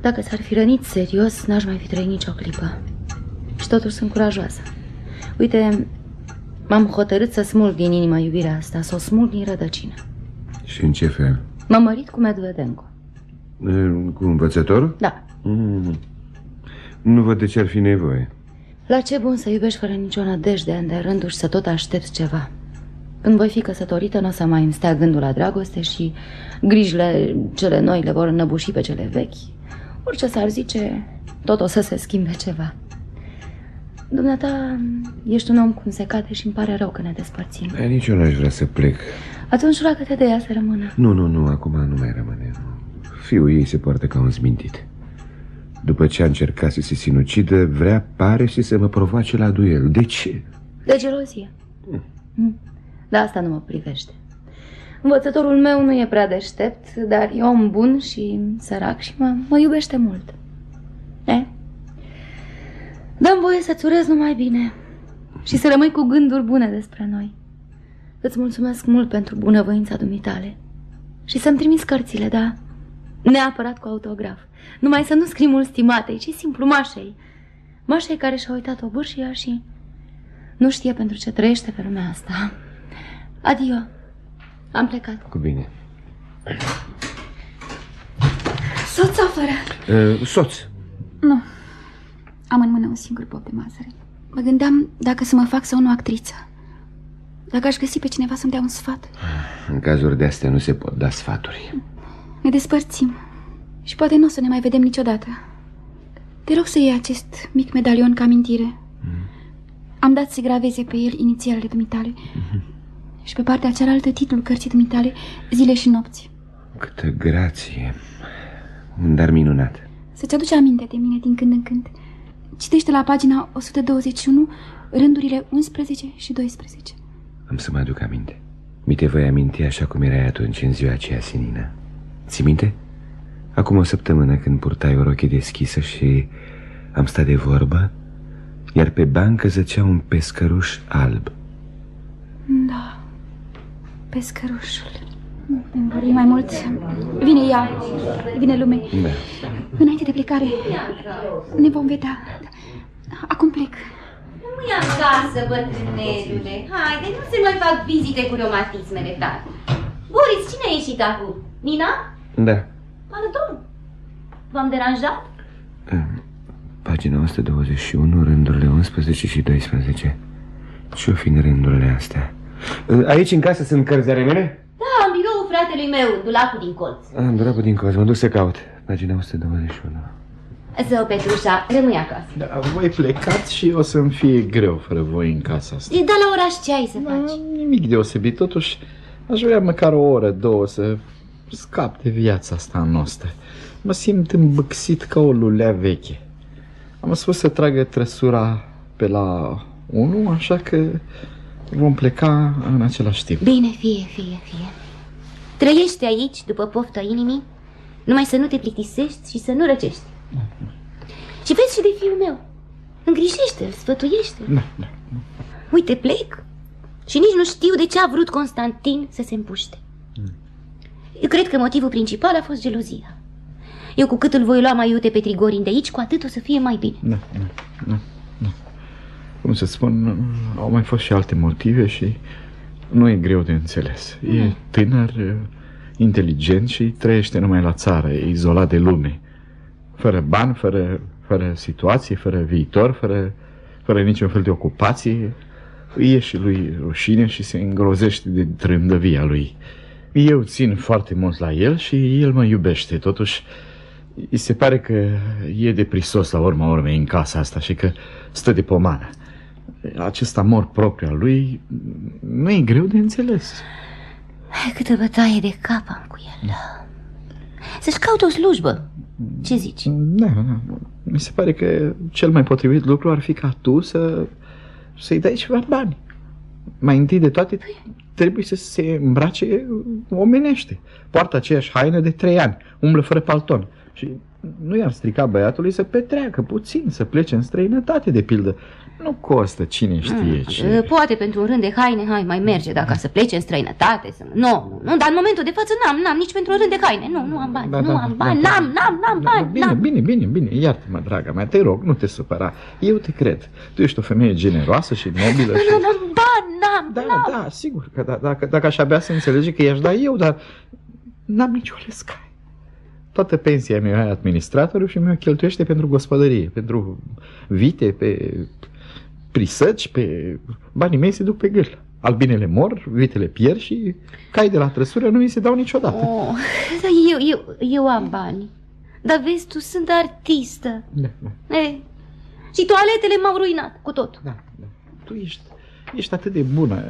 Dacă s-ar fi rănit serios, n-aș mai fi trăit nicio clipă. Și totuși sunt curajoasă. Uite, m-am hotărât să smulg din inima iubirea asta, să o smulg din rădăcină. Și în ce fel? M-am mărit cu Medvedenko. Cu învățătorul? Da. Mm. Nu văd de ce ar fi nevoie. La ce bun să iubești fără nicio nădejde de rândul și să tot aștepți ceva. Când voi fi căsătorită, nu o să mai îmi stea gândul la dragoste și grijile cele noi le vor înăbuși pe cele vechi. Orice s-ar zice, tot o să se schimbe ceva. Dumneata, ești un om cum se cade și îmi pare rău că ne despărțim. E, nici eu n-aș vrea să plec. Atunci roagă-te de ea să rămână. Nu, nu, nu, acum nu mai rămâne. Fiul ei se poartă ca un zmintit. După ce a încercat să se sinucidă, vrea, pare și să mă provoace la duel. De ce? De gelozie. Mm. Dar asta nu mă privește. Învățătorul meu nu e prea deștept, dar e om bun și sărac și mă, mă iubește mult. E? Dăm voie să-ți urez numai bine și să rămâi cu gânduri bune despre noi. Îți mulțumesc mult pentru bunăvoința dumitale și să-mi trimis cărțile, da? Neapărat cu autograf. Numai să nu scrii mult stimatei, ci simplu mașei. Mașei care și-a uitat obârșia și nu știe pentru ce trăiește pe lumea asta. Adio. Am plecat. Cu bine. Soț fără? Uh, soț. Nu. Am în mână un singur pop de mazăre. Mă gândeam dacă să mă fac sau nu actriță. Dacă aș găsi pe cineva să-mi dea un sfat. În cazuri de astea nu se pot da sfaturi. Ne despărțim. Și poate nu o să ne mai vedem niciodată. Te rog să iei acest mic medalion ca amintire. Mm. Am dat să graveze pe el inițialele dumitale. Mm-hmm. Și pe partea cealaltă titlul cărții dumitale, Zile și nopți. Câtă grație. Un dar minunat. Să-ți aduce aminte de mine din când în când. Citește la pagina 121 rândurile 11 și 12. Am să mă aduc aminte. Mi te voi aminti așa cum erai atunci în ziua aceea senină. Ți minte? Acum o săptămână când purtai o roche deschisă și am stat de vorbă, iar pe bancă zăcea un pescăruș alb. Da, pescărușul. Îmi vorbi mai mult. Vine ea, vine lume. Da. Înainte de plecare, ne vom vedea. Acum plec. Nu-i acasă, bătrânelule. Haide, nu se mai fac vizite cu reumatismele tale. Boris, cine a ieșit acum? Nina? Da. Pardon. V-am deranjat? Pagina 121, rândurile 11 și 12. Ce-o fi în rândurile astea? Aici în casă sunt cărți ale mele? Da, în biroul fratelui meu, în dulapul din colț. Ah, în dulapul din colț, mă duc să caut. Pagina 121. Zău, Petrușa, rămâi acasă. Da, voi plecați și o să-mi fie greu fără voi în casa asta. Dar la oraș ce ai să faci? Nimic deosebit, totuși aș vrea măcar o oră, două să scap de viața asta noastră. Mă simt îmbăxit ca o lulea veche. Am spus să tragă trăsura pe la 1, așa că vom pleca în același timp. Bine, fie, fie, fie. Trăiește aici, după pofta inimii, numai să nu te plictisești și să nu răcești. Și vezi și de fiul meu. Îngrijește-l, sfătuiește Da, da. Uite, plec și nici nu știu de ce a vrut Constantin să se împuște. Eu cred că motivul principal a fost gelozia. Eu cu cât îl voi lua mai iute pe Trigorin de aici, cu atât o să fie mai bine. Da, da, da, da. Cum să spun, au mai fost și alte motive și nu e greu de înțeles. E tânăr, inteligent și trăiește numai la țară, e izolat de lume. Fără bani, fără, fără situație, fără viitor, fără, fără niciun fel de ocupație. Îi e și lui rușine și se îngrozește de trândăvia lui. Eu țin foarte mult la el și el mă iubește. Totuși, îi se pare că e de prisos la urma urmei în casa asta și că stă de pomană. Acest amor propriu al lui nu e greu de înțeles. Câtă bătaie de cap am cu el. Să-și caute o slujbă. Ce zici? Da, da. Mi se pare că cel mai potrivit lucru ar fi ca tu să, să-i dai ceva bani. Mai întâi de toate trebuie să se îmbrace omenește. Poartă aceeași haină de trei ani, umblă fără palton. Și nu i-ar strica băiatului să petreacă puțin, să plece în străinătate, de pildă. Nu costă cine știe Mm, ce. Poate pentru un rând de haine, hai, mai merge dacă să plece în străinătate. Să... Nu, nu, nu, dar în momentul de față n-am, n-am nici pentru un rând de haine. Nu, nu am bani, Da, nu da, am da, bani, da. n-am, n-am, n-am bani, Bine, n-am. bine, bine, bine, iartă-mă, draga mea, te rog, nu te supăra. Eu te cred. Tu ești o femeie generoasă și nobilă și... Nu, n-am bani, n-am, Da, n-am. da, sigur că da, dacă, dacă aș avea să înțelege că i-aș da eu, dar n-am nicio lescai. Toată pensia mea e administratorul și mi-o cheltuiește pentru gospodărie, pentru vite, pe prisăci, pe... Banii mei se duc pe gâl. Albinele mor, vitele pierd și cai de la trăsură nu mi se dau niciodată. Oh, dar eu, eu, eu am bani. Dar vezi, tu sunt artistă. Da, da, E, și toaletele m-au ruinat cu tot. da, da. Tu ești, ești atât de bună.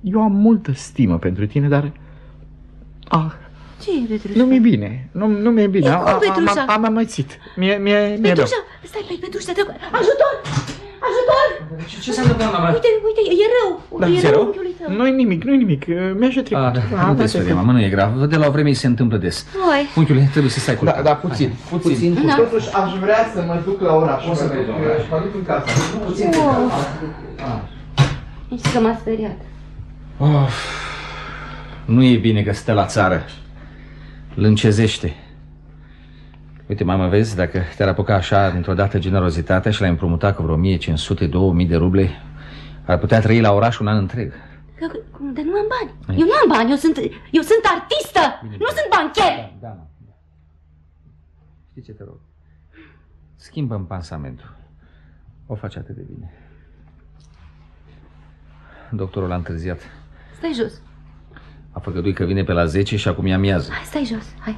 Eu am multă stimă pentru tine, dar... Ah, Ce e, Petrușa? nu mi-e bine. Nu, nu mi-e bine. E, Am, cum, am, Petrușa? am, am amețit. Mie, mie, mie rău. Petrușa, stai, pe Petrușa, te rog. Ajutor! Ajutor! Ce, ce s-a întâmplat, mama? Uite, uite, e rău. Da, e ți-e rău rău? unchiului tău. Nu-i nimic, nu-i nimic. Mi-așa trecut. Ah, da, Ah, nu da, te speria, da. mamă, nu e grav. De la o vreme îi se întâmplă des. Hai. Unchiule, trebuie să stai cu Da, da, puțin, puțin. puțin. Da. Totuși aș vrea să mă duc la oraș. O să Mă duc, mergi la oraș. Mă duc în casa. Puțin. Ești că m-a speriat. Of, nu e bine că stă la țară. Îl încezește. Uite, mamă, vezi, dacă te-ar apuca așa dintr-o dată generozitatea și l-ai împrumutat cu vreo 1500-2000 de ruble, ar putea trăi la oraș un an întreg. Că, cum, dar nu am bani. Eu nu am bani, eu sunt, eu sunt artistă, nu sunt bancher. Da, da. Știi ce te rog? Schimbăm pansamentul. O faci atât de bine. Doctorul a întârziat. Stai jos, A făgăduit că vine pe la 10 și acum e amiază. hai, stai jos, hai.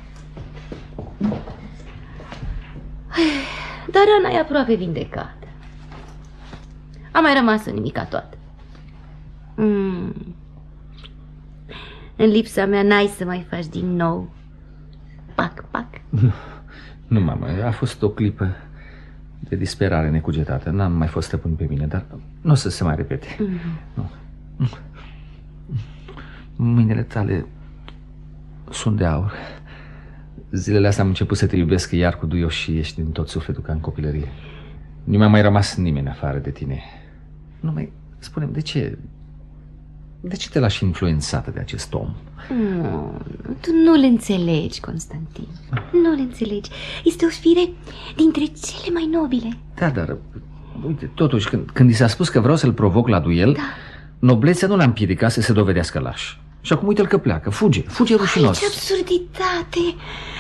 Dar rana e aproape vindecată. A mai rămas în nimica toată. Mm. În lipsa mea n-ai să mai faci din nou. Pac, pac. Nu, mamă, a fost o clipă de disperare necugetată. N-am mai fost stăpân pe mine, dar nu o să se mai repete. Nu. Mâinile tale sunt de aur. Zilele astea am început să te iubesc iar cu duios și ești din tot sufletul ca în copilărie. Nu mi-a mai rămas nimeni afară de tine. Nu mai... Spune-mi, de ce... De ce te lași influențată de acest om? Nu, tu nu-l înțelegi, Constantin. Nu-l înțelegi. Este o fire dintre cele mai nobile. Da, dar, uite, totuși, când, când i s-a spus că vreau să-l provoc la duel, Da. noblețea nu l-a împiedicat să se dovedească laș. Și acum uite-l că pleacă, fuge, fuge Ai, rușinos. ce absurditate!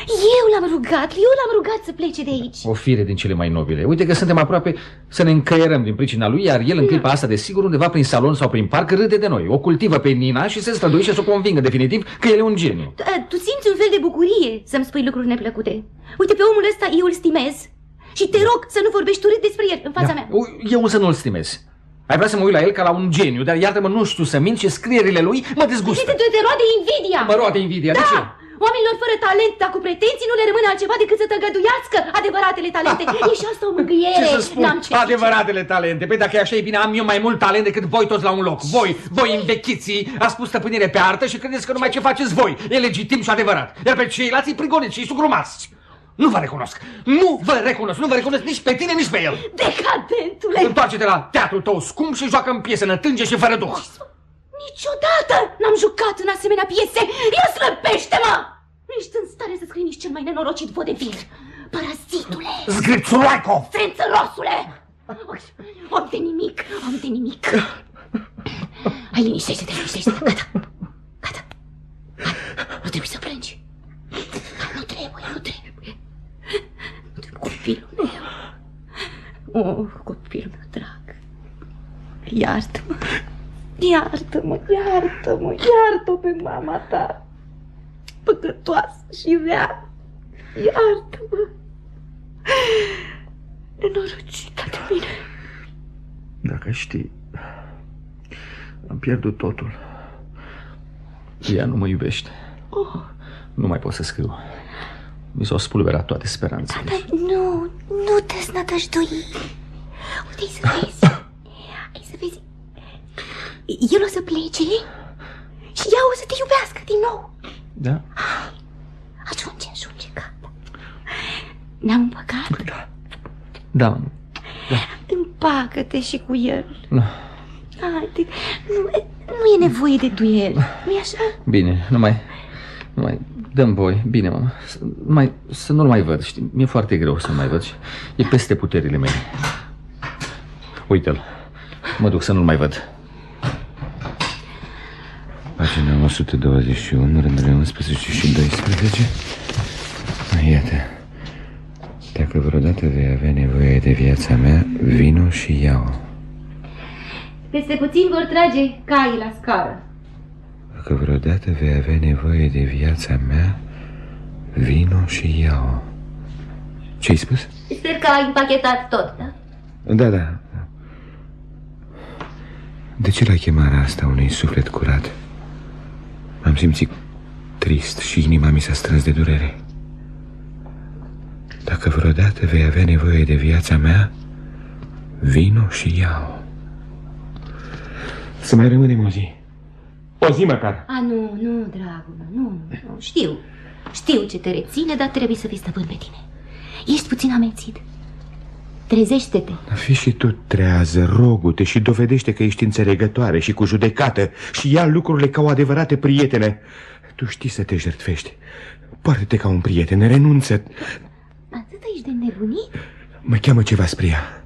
Eu l-am rugat, eu l-am rugat să plece de aici. O fire din cele mai nobile. Uite că suntem aproape să ne încăierăm din pricina lui, iar el în clipa asta, desigur, undeva prin salon sau prin parc, râde de noi. O cultivă pe Nina și se străduiește să o convingă definitiv că el e un geniu. Tu, tu simți un fel de bucurie să-mi spui lucruri neplăcute. Uite, pe omul ăsta eu îl stimez. Și te rog să nu vorbești urât despre el în fața mea. U- Eu însă nu-l stimez. Ai vrea să mă uit la el ca la un geniu, dar iartă-mă, nu știu să mint și scrierile lui mă Uite, dezgustă. te, te roade invidia. Mă roade invidia, da. de ce? Oamenilor fără talent, dar cu pretenții, nu le rămâne altceva decât să tăgăduiască adevăratele talente. e și asta o mângâiere. Ce să spun? N-am ce Adevăratele talente. Păi dacă e așa e bine, am eu mai mult talent decât voi toți la un loc. Voi, voi învechiții, ați pus stăpânire pe artă și credeți că numai ce faceți voi e legitim și adevărat. Iar pe ceilalți îi prigoniți și îi sugrumați. Nu vă recunosc. Nu vă recunosc. Nu vă recunosc nici pe tine, nici pe el. Decadentule! Întoarce-te la teatrul tău scump și joacă în piese nătânge și fără duh. Niciodată n-am jucat în asemenea piese. Ia slăbește-mă! Nu ești în stare să scrii nici cel mai nenorocit vodevil. Parazitule! Zgrițuloaico! Strânțărosule! Om de nimic, om de nimic. Hai, liniștește-te, liniștește-te. Gata, gata. Hai, Nu trebuie să plângi. Hai, Nu trebuie, nu trebuie. Nu trebuie, copilul meu. Oh, copilul meu drag. Iartă-mă. Iartă-mă, iartă-mă, iartă-o pe mama ta. Păcătoasă și rea. Iartă-mă. Nenorocită de mine. Dacă știi, am pierdut totul. Ea nu mă iubește. Oh, Nu mai pot să scriu. Mi s-au spulberat toate speranțele. dar nu, nu te snătăjdui. Uite, ai să vezi. Ai să vezi. El o să plece și ea o să te iubească din nou. Da? Ajunge, ajunge, gata. Ne-am împăcat? Da. Da, mamă. Împacă-te și cu el. Da. Haide, nu, nu e nevoie de duel, nu e așa? Bine, nu mai... Nu mai... Dăm voi. Bine, mama. Să, nu mai, să nu-l mai văd, știi? Mi-e foarte greu să mai văd. E peste puterile mele. Uite-l. Mă duc să nu-l mai văd. Pagina 121, rândurile 11 și 12 Iată Dacă vreodată vei avea nevoie de viața mea, vino și ia-o Peste puțin vor trage caii la scară. Dacă vreodată vei avea nevoie de viața mea, vino și ia-o Ce-ai spus? Sper că ai împachetat tot, da? Da, da De ce la chemarea asta unui suflet curat? Am simțit trist și inima mi s-a strâns de durere Dacă vreodată vei avea nevoie de viața mea, vino și ia-o Să mai rămânem o zi O zi măcar A, nu, nu, dragul meu, nu, nu, știu. Știu ce te reține, dar trebuie să fii stăpân pe tine. Ești puțin amețit. Trezește-te. Fii și tu trează, rogu-te și dovedește că ești înțelegătoare și cu judecată Și ia lucrurile ca o adevărate prietene Tu știi să te jertfești Poartă-te ca un prieten, renunță Atât ești de nebunit? Mă cheamă ceva spre ea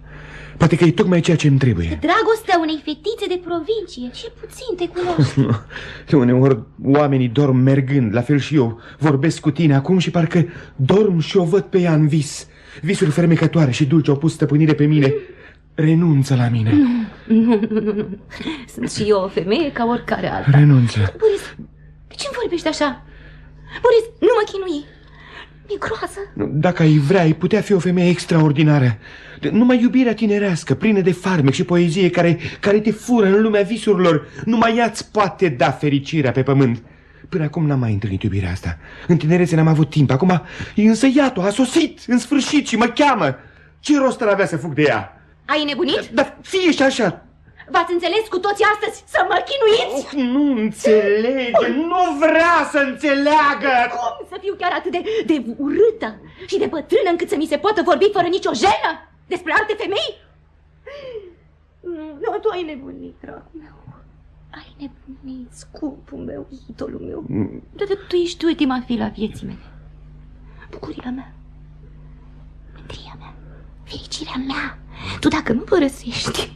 Poate că e tocmai ceea ce îmi trebuie Dragostea unei fetițe de provincie. Ce puțin te cunosc. Uneori oamenii dorm mergând, la fel și eu Vorbesc cu tine acum și parcă dorm și o văd pe ea în vis Visuri fermecătoare și dulce au pus stăpânire pe mine Renunță la mine Nu, nu, nu, nu, nu. Sunt și eu o femeie ca oricare alta. Renunță Boris, de ce-mi vorbești așa? Boris, nu mă chinui. Mi-e groază. Dacă ai vrea, ai putea fi o femeie extraordinară Numai iubirea tinerească, plină de farmec și poezie care, care te fură în lumea visurilor Numai ea-ți poate da fericirea pe pământ Până acum n-am mai întâlnit iubirea asta În tinerețe n-am avut timp Acum însă iată a sosit în sfârșit și mă cheamă Ce rost ar avea să fug de ea? Ai nebunit? Dar fie și așa V-ați înțeles cu toții astăzi să mă chinuiți? Oh, nu înțelege, nu vrea să înțeleagă Cum să fiu chiar atât de, de urâtă și de bătrână încât să mi se poată vorbi fără nicio jenă despre alte femei? Nu, nu, tu ai nebunit, dragul meu. Ai nebunit, scumpul meu, idolul meu. Dar tu ești ultima fila vieții mele. Bucuria mea. Mândria mea. Fericirea mea. Tu dacă mă părăsești,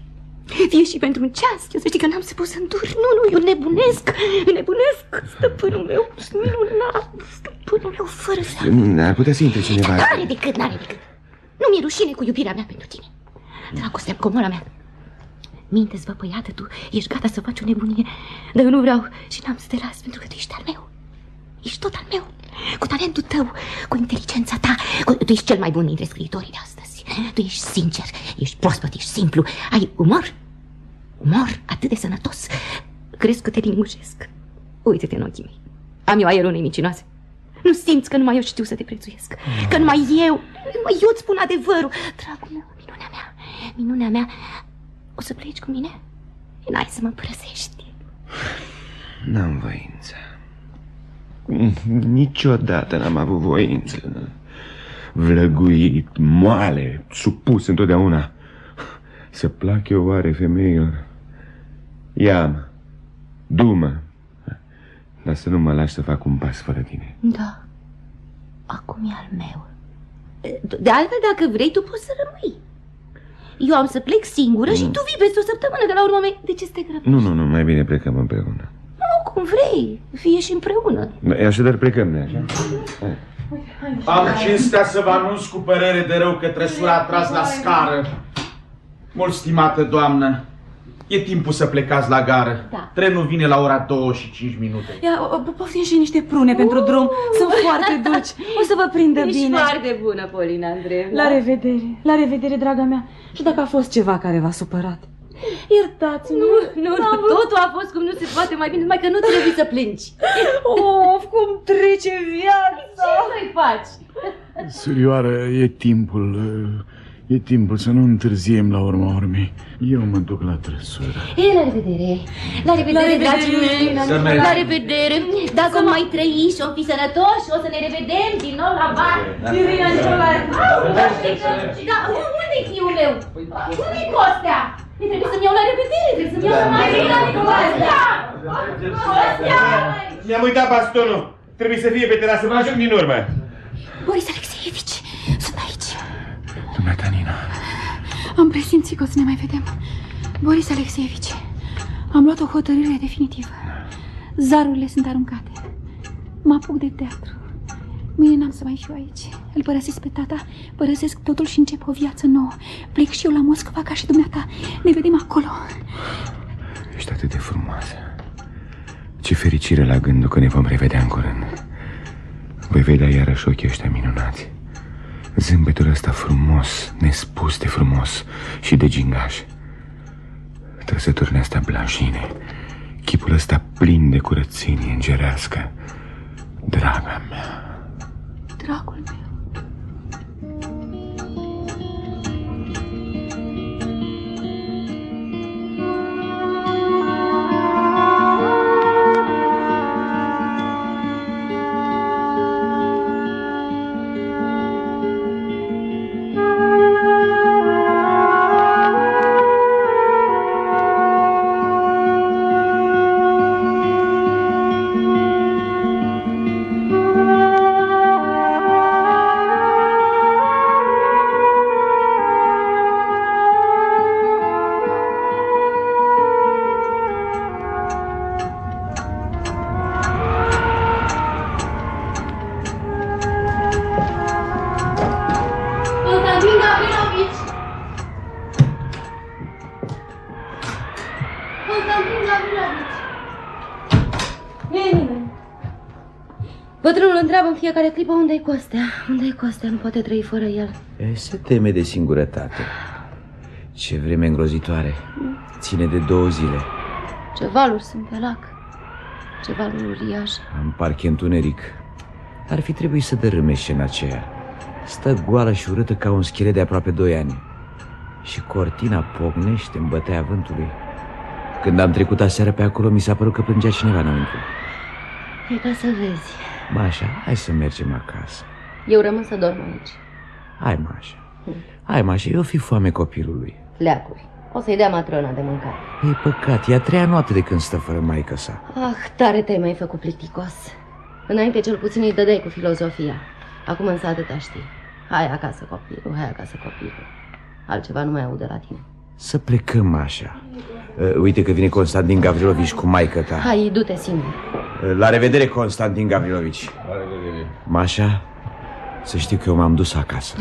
fie și pentru un ceas, eu să știi că n-am să pot să îndur. Nu, nu, eu nebunesc, nebunesc. Stăpânul meu, minunat, stăpânul meu, fără să... Ar putea să intre cineva N-are decât, n-are decât. Nu mi-e rușine cu iubirea mea pentru tine. Dragostea, comora mea. Minte-ți, băiată, tu ești gata să faci o nebunie, dar eu nu vreau și n-am să te las pentru că tu ești al meu. Ești tot al meu. Cu talentul tău, cu inteligența ta. Cu... Tu ești cel mai bun dintre scriitorii de astăzi. Tu ești sincer, ești proaspăt, ești simplu. Ai umor. Umor atât de sănătos. Crezi că te lingușesc. Uite-te în ochii mei. Am eu aerul unei micinoase. Nu simți că numai eu știu să te prețuiesc. Că numai eu, numai eu îți spun adevărul. Dragul meu, minunea mea, minunea mea, o să pleci cu mine? N-ai să mă părăsești. N-am voință Niciodată n-am avut voință Vlăguit, moale, supus întotdeauna Să plac eu oare femeilor Ia-mă, du-mă Dar să nu mă lași să fac un pas fără tine Da, acum e al meu. De altfel, dacă vrei, tu poți să rămâi. Eu am să plec singură și tu vii peste o săptămână de la urmă mea. De ce să te grăbești? Nu, nu, nu, mai bine plecăm împreună Nu, cum vrei. Fie și împreună. Așadar plecăm, ne așa? Am cinstea să vă anunț cu părere de rău că trăsura a tras la scară. Mult stimată doamnă, e timpul să plecați la gară. Da. Trenul vine la ora 2 și 5 minute. Ia, o- o- poftim și niște prune pentru drum. Sunt foarte dulci. O să vă prindă Ești bine. foarte bună, Polina Andreevna. La revedere, la revedere, draga mea. Și dacă a fost ceva care v-a supărat, iertați-mă. Nu, nu, nu, totul a fost cum nu se poate mai bine, numai că nu trebuie să plângi. Of, cum trece viața! Ce mai faci? Surioară, e timpul E timpul să nu întârziem la urma urmei. Eu mă duc la trăsură. Ei, la revedere! La revedere, La dragii revedere! mei! Să mergi. La revedere! Dacă o mai trăi și o fi sănătoși, o să ne revedem din nou la bar! Irina Nicolae! Da, unde-i fiul meu? Unde-i Costea? Mi trebuie să-mi iau la revedere, trebuie să-mi iau la Irina Nicolae! Costea! Mi-am uitat bastonul. Trebuie să fie pe terasă, vă ajung din urmă. Boris Alexeevici, sunt aici. Dumneata, Nina, Am presimțit că o să ne mai vedem. Boris Alexeevici, am luat o hotărâre definitivă. Zarurile sunt aruncate. Mă apuc de teatru. Mâine n-am să mai fiu aici. Îl părăsesc pe tata, părăsesc totul și încep o viață nouă. Plec și eu la Moscova ca și dumneata. Ne vedem acolo. Ești atât de frumoasă. Ce fericire la gândul că ne vom revedea în curând. Voi vedea iarăși ochii ăștia minunați. Zâmbetul ăsta frumos, nespus de frumos și de gingaș. Trăsăturile astea blanșine, chipul ăsta plin de curățenie îngerească. Draga mea, Dragul meu. Clipă unde-i Costea. Unde-i Costea? Nu poate trăi fără el. E, se teme de singurătate. Ce vreme îngrozitoare. Ține de două zile. Ce valuri sunt pe lac. Ce valuri uriașe. În parche întuneric. Ar fi trebuit să dărâme scena aceea. Stă goală și urâtă ca un schelet de aproape doi ani. Și cortina pocnește în bătaia vântului. Când am trecut aseară pe acolo, mi s-a părut că plângea cineva înăuntru. E ca să vezi. Mașa, hai să mergem acasă. Eu rămân să dorm aici. Hai, Mașa. Hai, Mașa, eu fi foame copilului. Leacuri. O să-i dea matrona de mâncare. E păcat, e a treia noapte de când stă fără maică sa. Ah, tare te-ai mai făcut plicticos. Înainte cel puțin îi dădeai cu filozofia. Acum însă atâta știi. Hai acasă, copilul, hai acasă, copilul. Altceva nu mai aude la tine. Să plecăm, Mașa. Uh, uite că vine Constantin Gavrilovici cu maică ta. Hai, du-te singur. Uh, La revedere, Constantin Gavrilovici. La revedere. Mașa, să știi că eu m-am dus acasă.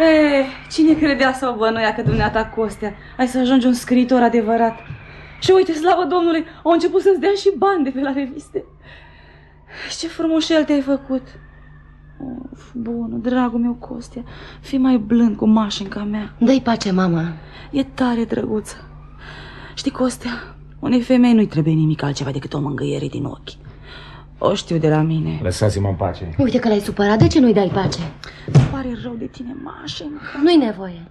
E, cine credea sau bănuia că dumneata Costea ai să ajungi un scriitor adevărat? Și uite, slavă Domnului, au început să-ți dea și bani de pe la reviste. Și ce frumușel te-ai făcut. Of, bună, dragul meu Costea, fii mai blând cu mașinca mea. Dă-i pace, mama. E tare drăguță. Știi, Costea, unei femei nu-i trebuie nimic altceva decât o mângâiere din ochi. O știu de la mine. Lăsați-mă în pace. Uite că l-ai supărat, de ce nu-i dai pace? Îmi pare rău de tine, mașinca. Nu-i nevoie.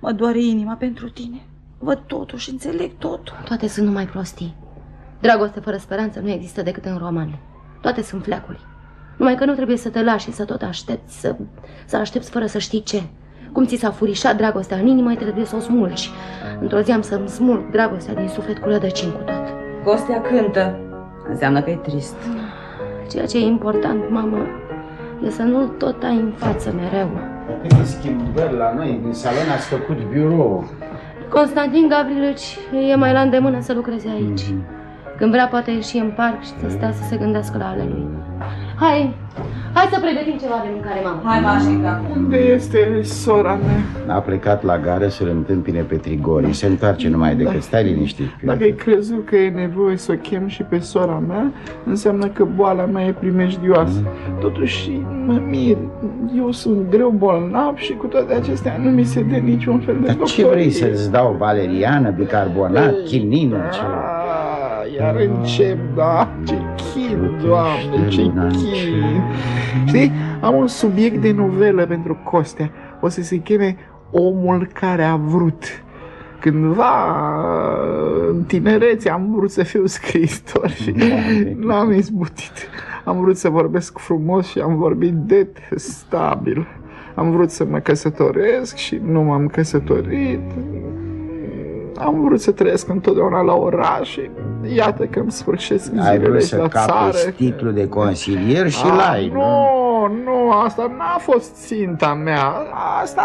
Mă doare inima pentru tine. Văd totul și înțeleg totul. Toate sunt numai prostii. Dragoste fără speranță nu există decât în roman. Toate sunt fleacuri. Numai că nu trebuie să te lași și să tot aștepți, să, să aștepți fără să știi ce. Cum ți s-a furișat dragostea în inimă, trebuie să o smulgi. Într-o zi am să-mi smulg dragostea din suflet cu rădăcini cu tot. Costea cântă. Înseamnă că e trist. Ceea ce e important, mamă, e să nu tot ai în față mereu. Câte schimbări la noi, din salon ați făcut birou. Constantin Gavriluci e mai la îndemână să lucreze aici. Când vrea poate ieși în parc și să stea să se gândească la ale lui. Hai, hai să pregătim ceva de mâncare, mamă. Hai, Mașinca. Unde este sora mea? A plecat la gară să-l întâmpine pe Trigori. Se întoarce numai decât. Stai liniștit. Dacă ai crezut că e nevoie să o chem și pe sora mea, înseamnă că boala mea e primejdioasă. Totuși, mă mir, eu sunt greu bolnav și cu toate acestea nu mi se dă niciun fel de Dar ce doctorie. vrei să-ți dau? Valeriană, bicarbonat, chinină? Ce... Ah, Iar încep, da, ce chin, doamne, ce chin Știi, am un subiect de novelă pentru Costea o să se cheme Omul care a vrut. Cândva, în tinerețe, am vrut să fiu scriitor și n-am izbutit. Am vrut să vorbesc frumos și am vorbit detestabil. Am vrut să mă căsătoresc și nu m-am căsătorit. Am vrut să trăiesc întotdeauna la oraș și iată că îmi sfârșesc Ai zilele vrut și să la țară. capeți titlul de consilier și Ah, l-ai, nu? Nu, nu, asta n-a fost ținta mea. Asta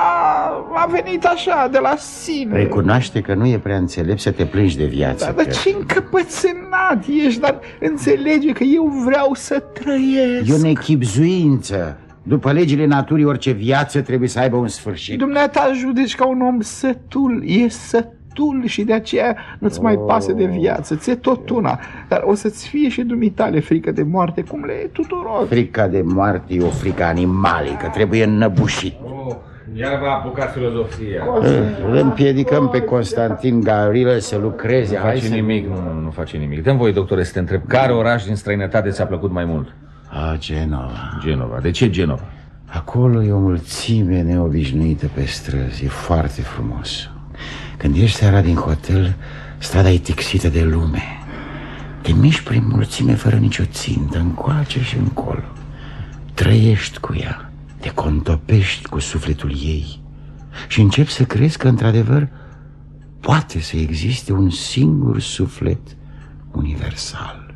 a venit așa, de la sine. Recunoaște că nu e prea înțelept să te plângi de viață. Dar, dar că- ce încăpățânat ești, dar înțelege că eu vreau să trăiesc. E o nechipzuință. După legile naturii, orice viață trebuie să aibă un Și sfârșit. dumneata judeci ca un om sătul, e sătul și de aceea nu-ți mai pasă de viață, ți-e tot una. Dar o să-ți fie și dumitale frică de moarte, cum le e tuturor. Frica de moarte e o frică animalică, trebuie înnăbușit. Oh, iar v-a apucat filozofia. Îl împiedicăm pe Constantin Gavrilă să lucreze. Nu Hai face să... nimic, nu, nu face nimic. Dăm voi, doctore, să te întreb, care oraș din străinătate ți-a plăcut mai mult? A, Genova. Genova. De ce Genova? Acolo e o mulțime neobișnuită pe străzi, e foarte frumos. Când ești seara din hotel, strada e tixită de lume. Te miști prin mulțime fără nicio țintă, încoace și încolo. Trăiești cu ea, te contopești cu sufletul ei și începi să crezi că, într-adevăr, poate să existe un singur suflet universal.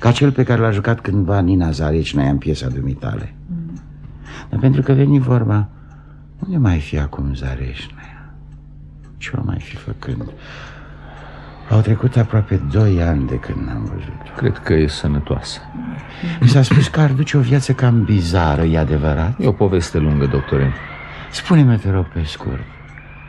Ca cel pe care l-a jucat cândva Nina Zarecnaia în piesa dumitale. Dar pentru că veni vorba, unde mai fi acum Zareșnaia? Ce o mai fi făcând? Au trecut aproape doi ani de când n-am văzut Cred că e sănătoasă. Mi s-a spus că ar duce o viață cam bizară, e adevărat? E o poveste lungă, doctore. Spune-mă, te rog, pe scurt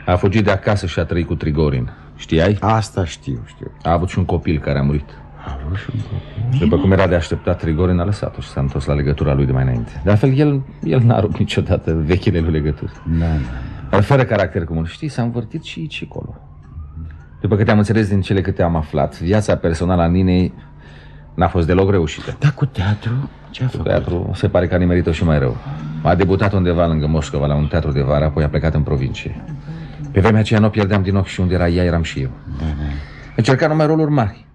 A fugit de acasă și a trăit cu Trigorin. Știai? Asta știu, știu A avut și un copil care a murit. A avut și un copil După cum era de așteptat, Trigorin a lăsat-o și s-a întors la legătura lui de mai înainte. De altfel, el, el n-a rupt niciodată vechile lui legături. Da, da Dar fără caracter comun, știi, s-a învârtit și aici și acolo. După câte am înțeles din cele câte am aflat, viața personală a Ninei n-a fost deloc reușită. Dar cu teatru? Ce a făcut? Teatru se pare că a nimerit-o și mai rău. A debutat undeva lângă Moscova la un teatru de vară, apoi a plecat în provincie. Pe vremea aceea nu o pierdeam din ochi și unde era ea, eram și eu. Încerca numai roluri mari,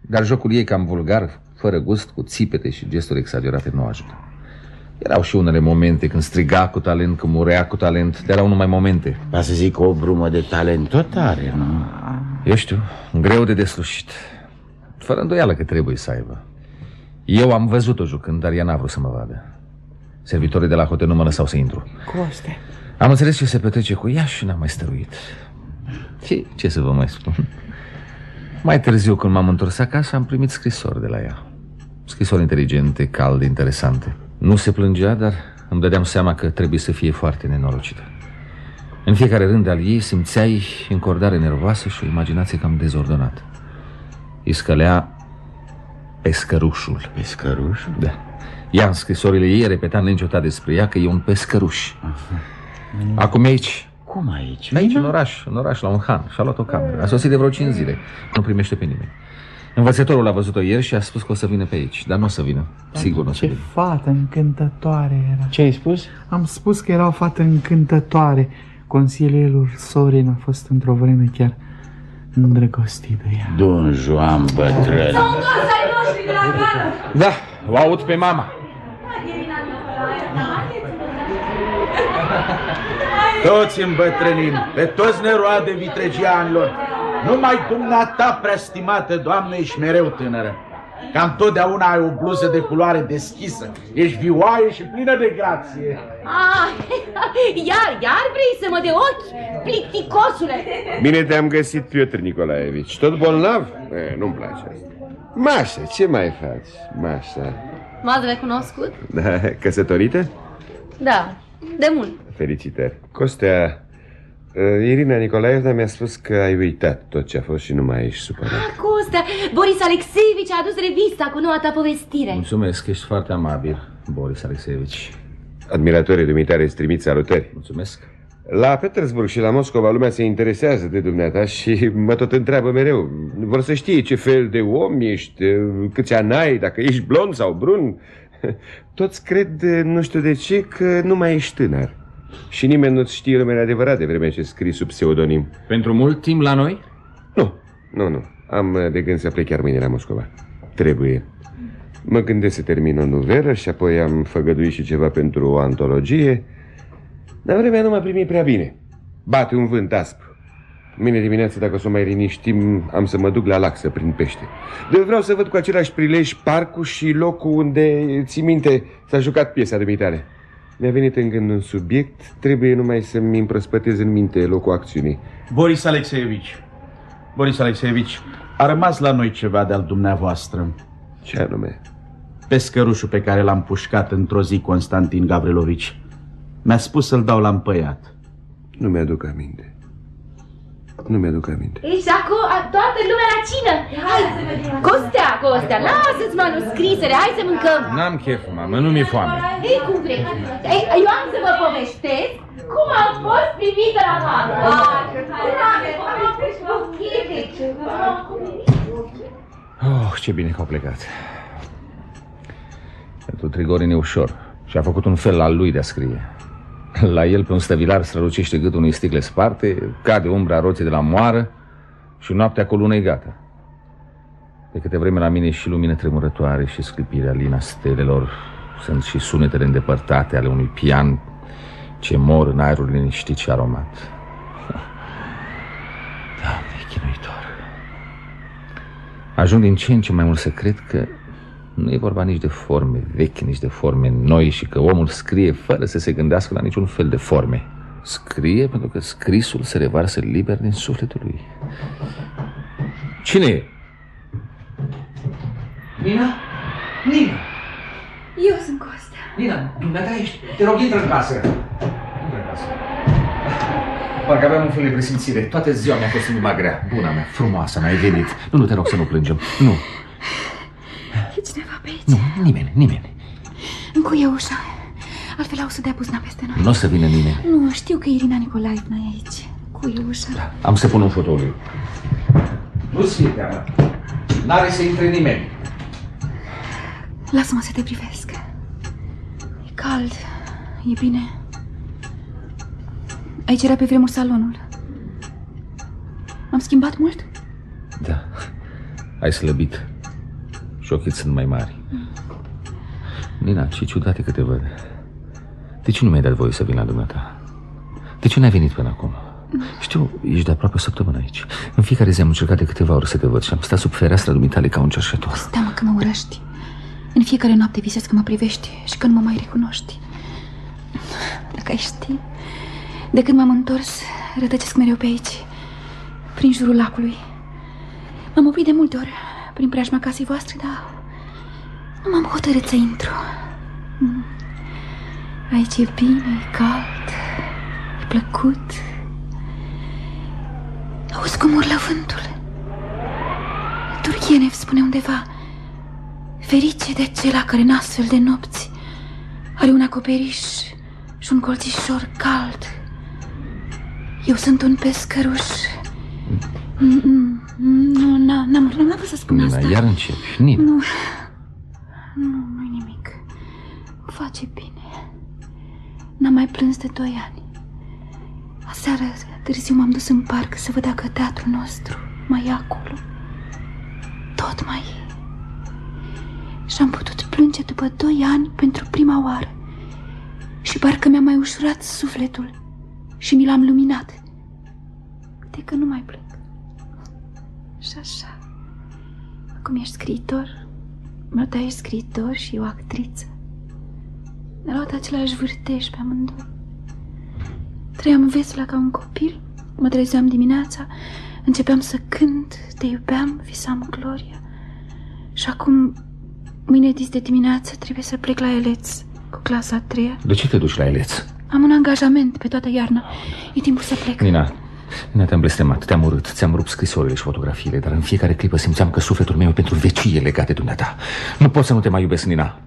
dar jocul ei cam vulgar, fără gust, cu țipete și gesturi exagerate nu ajută. Erau și unele momente când striga cu talent, când murea cu talent, dar erau numai momente. Va să zic o brumă de talent tot are, nu? Eu știu, greu de deslușit. Fără îndoială că trebuie să aibă. Eu am văzut-o jucând, dar ea n-a vrut să mă vadă. Servitorii de la hotel nu mă lăsau să intru. Coste. Am înțeles ce se petrece cu ea și n-am mai stăruit. Ce, ce să vă mai spun? Mai târziu, când m-am întors acasă, am primit scrisori de la ea. Scrisori inteligente, calde, interesante. Nu se plângea, dar îmi dădeam seama că trebuie să fie foarte nenorocită. În fiecare rând al ei simțeai încordare nervoasă și o imaginație cam dezordonată. Îi scălea pescărușul. Pescărușul? Da. Ea în scrisorile ei repeta neîncetat despre ea că e un pescăruș. Acum e aici. Cum aici? Aici, în oraș, în oraș, la un han. Și-a luat o cameră. A sosit de vreo 5 zile. Nu primește pe nimeni. Învățătorul a văzut-o ieri și a spus că o să vină pe aici. Dar nu o să vină. Sigur nu o să Ce vină. fată încântătoare era. Ce ai spus? Am spus că era o fată încântătoare. Consilierul Sorin a fost într-o vreme chiar îndrăgostit de ea. Don Joan bătrân S-au întors ai noștri de la gară! Da, o aud pe mama. Toți îmbătrânim, pe toți ne roade vitregii anilor. Numai dumneata, prea stimată doamnă, ești mereu tânără. Ca întotdeauna ai o bluză de culoare deschisă. Ești vioaie și plină de grație. Ah, iar, iar vrei să mă de ochi? Plicticosule! Bine te-am găsit, Piotr Nicolaevici. Tot bolnav? E, nu-mi place asta. Mașa, ce mai faci, Mașa? M-ați recunoscut? Da, căsătorită? Da, de mult. Felicitări. Costea, uh, Irina Nicolaevna mi-a spus că ai uitat tot ce a fost și nu mai ești supărat. Costea, Boris Alexeevici a adus revista cu noua ta povestire. Mulțumesc, ești foarte amabil, Boris Alexeevici. Admiratorii dumitare îți trimit salutări. Mulțumesc. La Petersburg și la Moscova lumea se interesează de dumneata și mă tot întreabă mereu. Vor să știe ce fel de om ești, câți ani ai, dacă ești blond sau brun. Toți cred, nu știu de ce, că nu mai ești tânăr. Și nimeni nu știe numele adevărat de vreme ce scrii sub pseudonim. Pentru mult timp la noi? Nu, nu, nu. Am uh, de gând să plec chiar mâine la Moscova. Trebuie. Mă gândesc să termin o nuvelă și apoi am făgăduit și ceva pentru o antologie. Dar vremea nu m-a primit prea bine. Bate un vânt asp. Mine dimineața, dacă o să mai liniștim, am să mă duc la lac să prind pește. De vreau să văd cu același prilej parcul și locul unde, ții minte, s-a jucat piesa de mitare. Mi-a venit în gând un subiect, trebuie numai să-mi împrăspătez în minte locul acțiunii. Boris Alexeevici. Boris Alexeevici, a rămas la noi ceva de-al dumneavoastră. Ce anume? Pescărușul pe care l-am pușcat într-o zi Constantin Gavrilovici. Mi-a spus să-l dau la împăiat. Nu mi-aduc aminte. Nu mi-aduc aminte. Ești acum toată lumea la cină. Hai, Costea, Costea, lasă-ți manuscrisele, hai să mâncăm. N-am chef, mamă, nu mi-e foame. Ei, cum vrei? Ei, eu am să vă povestesc cum am fost primită la mamă. Oh, ce bine că au plecat. Pentru Trigorin e ușor și a făcut un fel al lui de a scrie. La el pe un stăvilar strălucește gâtul unui sticle sparte, cade umbra roții de la moară și noaptea cu lună e gata. De câte vreme la mine și lumină tremurătoare și sclipirea lina stelelor sunt și sunetele îndepărtate ale unui pian ce mor în aerul liniștit și aromat. Da, e chinuitor. Ajung din ce în ce mai mult să cred că nu e vorba nici de forme vechi, nici de forme noi și că omul scrie fără să se gândească la niciun fel de forme. Scrie pentru că scrisul se revarsă liber din sufletul lui. Cine e? Nina? Nina! Eu sunt Costa. Nina, dumneata ești. Te rog, intră în casă. Intră în casă. Parcă aveam un fel de presimțire. Toată ziua mi-a fost inima grea. Buna mea, frumoasă, mi-ai venit. Nu, nu, te rog să nu plângem. Nu. E cineva pe aici? Nu, nimeni, nimeni. Încuie ușa. Altfel au să dea buzna peste noi. Nu o să vină nimeni. Nu, știu că Irina Nicolaevna e aici. Cuie ușa. Da, am să pun un fotoliu. Nu-ți fie teamă. N-are să intre nimeni. Lasă-mă să te privesc. E cald. E bine. Aici era pe vremuri salonul. M-am schimbat mult? Da. Ai slăbit. Și ochii sunt mai mari. Nina, ce ciudate că te văd. De ce nu mi-ai dat voie să vin la dumneata? De ce n-ai venit până acum? Știu, ești de aproape o săptămână aici. În fiecare zi am încercat de câteva ori să te văd și am stat sub fereastra dumitale ca un cerșetor. Stea-mă că mă urăști. În fiecare noapte visez că mă privești și că nu mă mai recunoști. Dacă ai ști, de când m-am întors, rătăcesc mereu pe aici, prin jurul lacului. M-am oprit de multe ori prin preajma casei voastre, dar nu m-am hotărât să intru. Mm. Aici e bine, e cald, e plăcut. Auzi cum urlă vântul. Turchienev spune undeva Ferice de acela care în astfel de nopți Are un acoperiș și un colțișor cald Eu sunt un pescăruș Mm, mm, Nu, n-am n-am vrut să spun Nina, asta. iar începi. Nina. Nu, nu, nu nimic. Îmi face bine. N-am mai plâns de doi ani. Aseară târziu m-am dus în parc să văd dacă teatrul nostru mai e acolo. Tot mai e. Și am putut plânge după doi ani pentru prima oară. Și parcă mi-a mai ușurat sufletul Și mi l-am luminat. De că nu mai plâng Și așa. Acum ești scriitor? Mă da ești scriitor și eu actriță. Ne-a luat același vârtej pe amândoi Trăiam vesela ca un copil. Mă trezeam dimineața. Începeam să cânt, te iubeam, visam gloria. Și acum, mâine dis de dimineață Trebuie să plec la Eleț Cu clasa a treia. De ce te duci la Eleț? Am un angajament pe toată iarna. E timpul să plec. Nina, Nina, te-am blestemat, te-am urât, ți-am rupt scrisorile și fotografiile Dar în fiecare clipă simțeam că sufletul meu e pentru vecie legat de dumneata. Nu pot să nu te mai iubesc, Nina.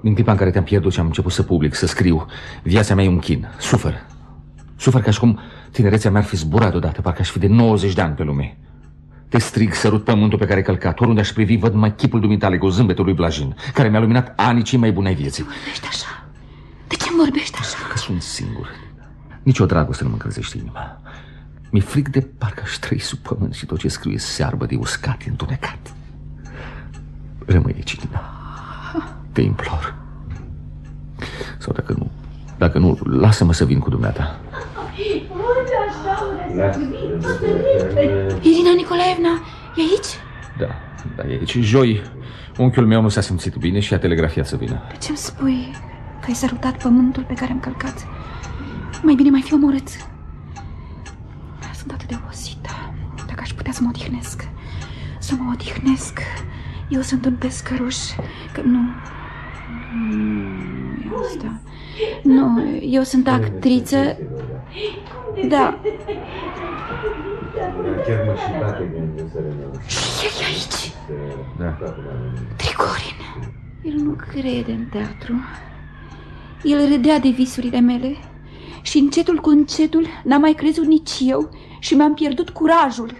Din clipa în care te-am pierdut și am început să public, să scriu Viața mea e un chin, sufăr. Sufăr ca și cum tinerețea mea ar fi zburat odată Parcă aș fi de 90 de ani pe lume. Te strig, sărut pământul pe care ai călcat Oriunde aș privi, văd mai chipul dumitale cu zâmbetul lui Blajin Care mi-a luminat anii cei mai buni ai vieții. Vorbești așa? De ce îmi vorbești așa? Că sunt singur. Nici o dragoste nu mă încălzește inima. Mi-e fric de parcă aș trăi sub pământ și tot ce scriu e searbă de uscat, întunecat. Rămâi aici, Nina. Te implor. Sau dacă nu, dacă nu, lasă-mă să vin cu dumneata. Irina Nicolaevna, e aici? Da, da, e aici. Joi, unchiul meu nu s-a simțit bine și a telegrafiat să vină. Pe ce-mi spui că ai sărutat pământul pe care am călcat? Mai bine mai fi omorât. Sunt atât de obosită. Dacă aș putea să mă odihnesc. Să mă odihnesc. Eu sunt un pescăruș. Că nu... Nu, e asta. Nu, eu sunt actriță. Da. Chiar mă și bate gândul să Și el e aici. Da. Trigorin. El nu crede în teatru. El râdea de visurile mele și încetul cu încetul n-am mai crezut nici eu și mi-am pierdut curajul.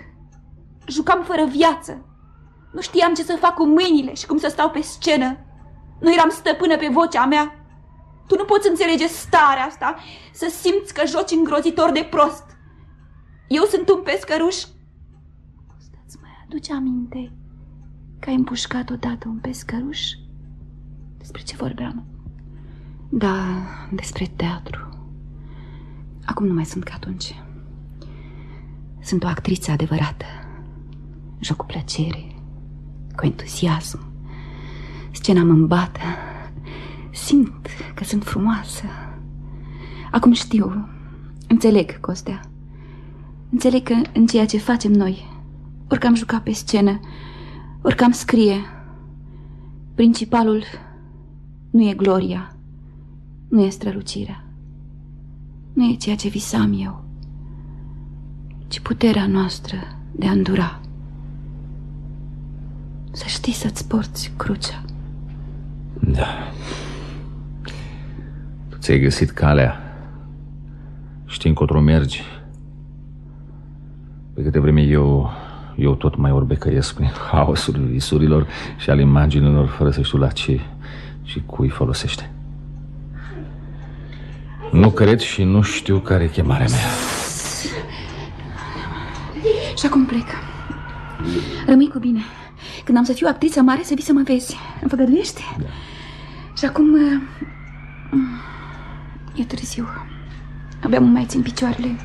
Jucam fără viață. Nu știam ce să fac cu mâinile și cum să stau pe scenă. Nu eram stăpână pe vocea mea. Tu nu poți înțelege starea asta, să simți că joci îngrozitor de prost. Eu sunt un pescăruș. Îți mai aduce aminte că ai împușcat odată un pescăruș? Despre ce vorbeam? Da, despre teatru. Acum nu mai sunt ca atunci. Sunt o actriță adevărată. Joc cu plăcere, cu entuziasm. Scena mă îmbată. Simt că sunt frumoasă. Acum știu, înțeleg, Costea. Înțeleg că în ceea ce facem noi, orică am jucat pe scenă, orică am scrie, principalul nu e gloria, nu e strălucirea, nu e ceea ce visam eu, ci puterea noastră de a îndura. Să știi să-ți porți crucea. Da. Tu ți-ai găsit calea. Știi încotro mergi. Pe câte vreme eu, eu tot mai orbecăiesc prin haosul visurilor și al imaginilor fără să știu la ce și cui folosește. Nu cred și nu știu care e chemarea mea. Și acum plec. Rămâi cu bine. Când am să fiu actriță mare, să vii să mă vezi. Îmi făgăduiește? Da. Și acum... uh, E târziu. Abia mă mai țin picioarele.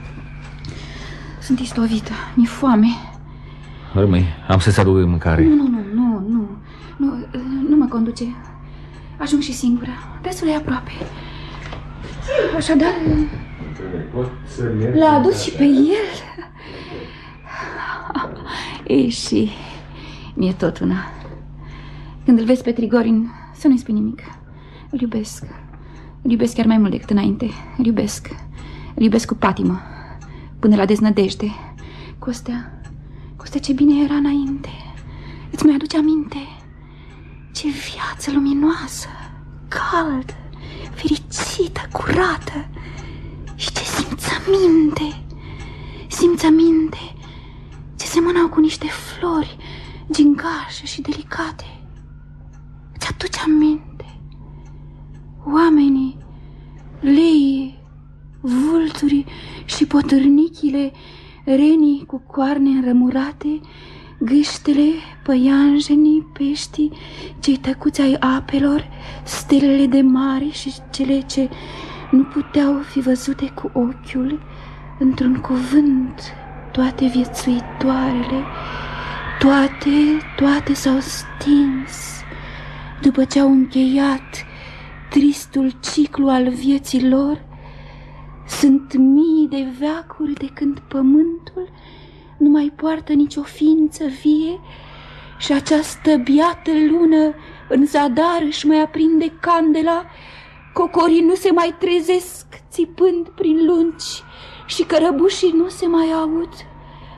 Sunt istovită. Mi-e foame. Rămâi, am să-ți aduc mâncare. Nu, nu, nu, nu, nu. Nu, uh, nu mă conduce. Ajung și singură. Destul e aproape. Așadar, l-a adus și pe el. Ei, și mi-e tot una. Când îl vezi pe Trigorin, să nu-i spui nimic. Îl iubesc. Îl iubesc chiar mai mult decât înainte. Îl iubesc. Îl iubesc cu patimă. Până la deznădejde. Costea, Costea, ce bine era înainte. Îți mai aduce aminte? Ce viață luminoasă, caldă, fericită, curată. Și ce simțăminte, simțăminte, ce semănau cu niște flori gingașe și delicate. Îți aduce aminte? Oamenii, leii, vulturii și potârnichile, renii cu coarne înrămurate, gâștele, păianjenii, peștii, cei tăcuți ai apelor, stelele de mare și cele ce nu puteau fi văzute cu ochiul, într-un cuvânt, toate viețuitoarele, toate, toate s-au stins după ce au încheiat tristul ciclu al vieții lor. Sunt mii de veacuri de când pământul nu mai poartă nicio ființă vie și această biată lună în zadar își mai aprinde candela, cocorii nu se mai trezesc țipând prin lungi și cărăbușii nu se mai aud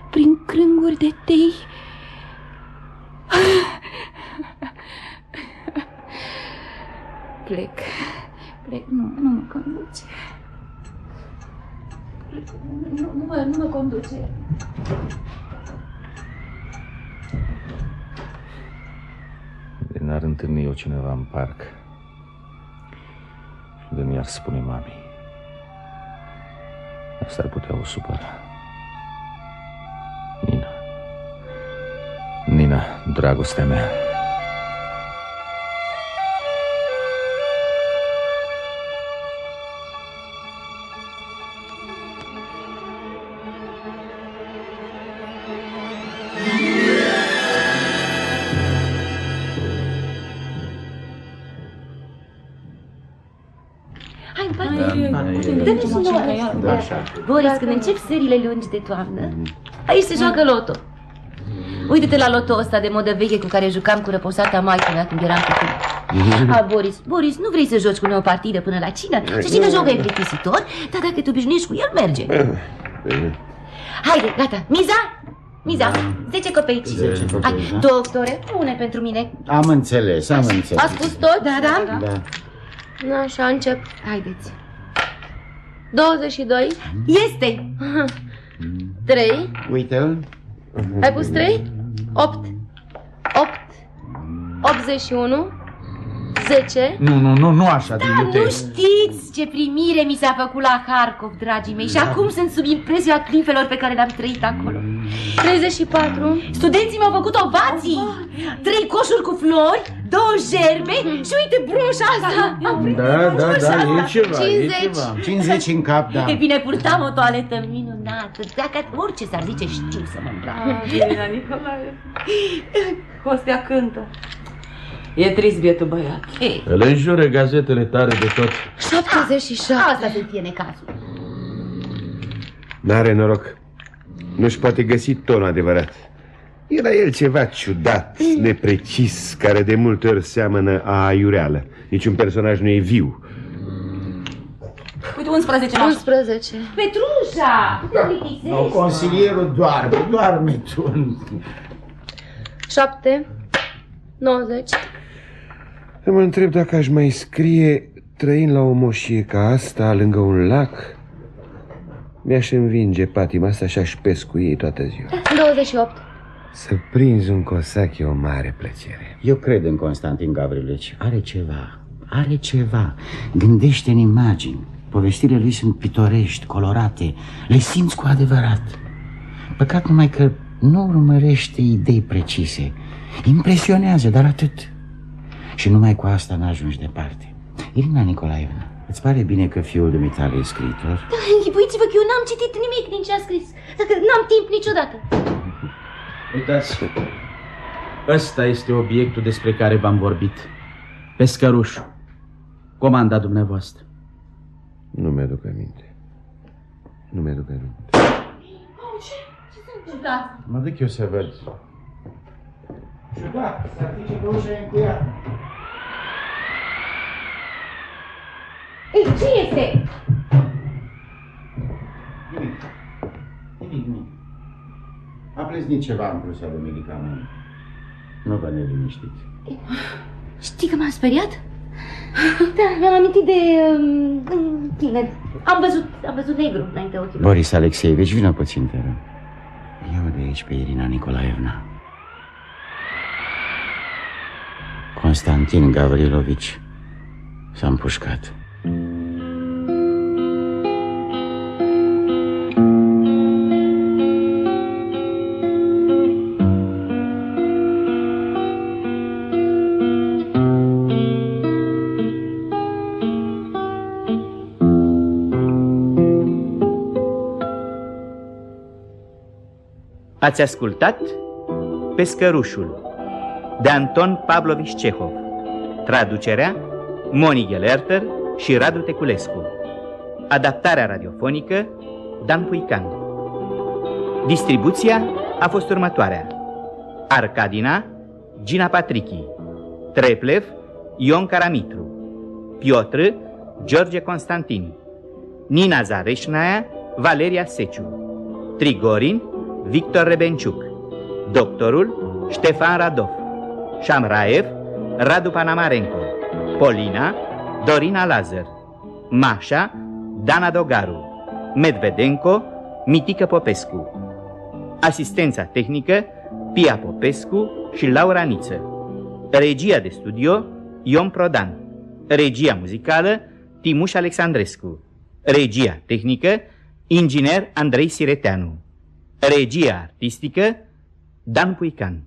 prin crânguri de tei. Plec, plec, nu, nu mă conduce. Nu, nu, mă, nu mă conduce. De n-ar întâlni eu cineva în parc și de mi-ar spune mami. S-ar putea o supăra. Nina. Nina, dragostea mea. Da, așa. Boris, când încep serile lungi de toamnă, aici se joacă loto. Uite-te la loto ăsta de modă veche cu care jucam cu răposata maică mea când eram copil. Ha, Boris, Boris, nu vrei să joci cu noi o partidă până la cină? Și știi că jocul e plictisitor, dar dacă te obișnuiești cu el, merge. Haide, gata, miza? Miza, 10 copeici. 10 copeici, Hai, da? doctore, pune pentru mine. Am înțeles, am înțeles. A spus tot? Da, da. Da. Na, așa încep. Haideți. 22. Este. 3. Uite-l. Ai pus 3? 8. 8. 81. 10. Nu, nu, nu, nu așa, de Da, iute. nu știți ce primire mi s-a făcut la Harkov, dragii mei, și acum sunt sub impresia clifelor pe care le-am trăit acolo. 34. Studenții mi-au făcut ovații, trei coșuri cu flori, două gerbe și uite broșa asta. Da, da, da, e ceva, e 50. ceva. 50 în cap, da. E bine, purtam o toaletă minunată, dacă orice s-ar zice știu să mă îmbrac. Bine, Nicolae. Costea cântă. E trist bietul băiat. Ei, Îl înjură gazetele tare de tot. 77. asta se ție necazul. N-are noroc. Nu-și poate găsi tonul adevărat. Era el ceva ciudat, neprecis, care de multe ori seamănă a aiureală. Niciun personaj nu e viu. Uite, 11 noastră. 11. Petrușa, nu te plictisești. No, consilierul doarme, doarme tu. 7. 90. Mă întreb dacă aș mai scrie trăind la o moșie ca asta, lângă un lac. Mi-aș învinge patima asta și aș pescu ei toată ziua. 28. Să prinzi un cosac e o mare plăcere. Eu cred în Constantin Gavrilici. Are ceva, are ceva. Gândește în imagini. Povestirile lui sunt pitorești, colorate. Le simți cu adevărat. Păcat numai că nu urmărește idei precise. Impresionează, dar atât. Și numai cu asta n-ajungi departe. Irina Nicolaevna, îți pare bine că fiul dumitale e scriitor? Da, închipuiți-vă că eu n-am citit nimic din ce a scris, dacă n-am timp niciodată. Uitați, ăsta este obiectul despre care v-am vorbit. Pescărușul. Comanda dumneavoastră. Nu mi-aduc aminte. Nu mi-aduc aminte. Da. Mă duc eu să văd. Ciudat, s-ar zice că ușa e încuiată. Ei, ce este? Nimic. Nimic, nimic. A pleznit ceva în plusa de medicament. Nu vă neliniștiți. Știi că m-am speriat? Da, mi-am amintit de um, tine. Am văzut, am văzut negru înainte ochilor. Boris Alexeevici, vină puțin, te rog. Ia de aici pe Irina Nicolaevna. Constantin Gavrilovici s-a împușcat. Ați ascultat Pescărușul de Anton Pavlovici Cehov. Traducerea Moni Gelerter și Radu Teculescu. Adaptarea radiofonică Dan Puican. Distribuția a fost următoarea. Arcadina Gina Patrichi. Treplev Ion Caramitru. Piotr George Constantin. Nina Zareșnaia Valeria Seciu. Trigorin Victor Rebenciuc Doctorul Ștefan Radov Șamraev Radu Panamarenko Polina Dorina Lazar Mașa Dana Dogaru Medvedenko Mitică Popescu Asistența tehnică Pia Popescu și Laura Niță Regia de studio Ion Prodan Regia muzicală Timuș Alexandrescu Regia tehnică Inginer Andrei Sireteanu Regia artistică Dan Puican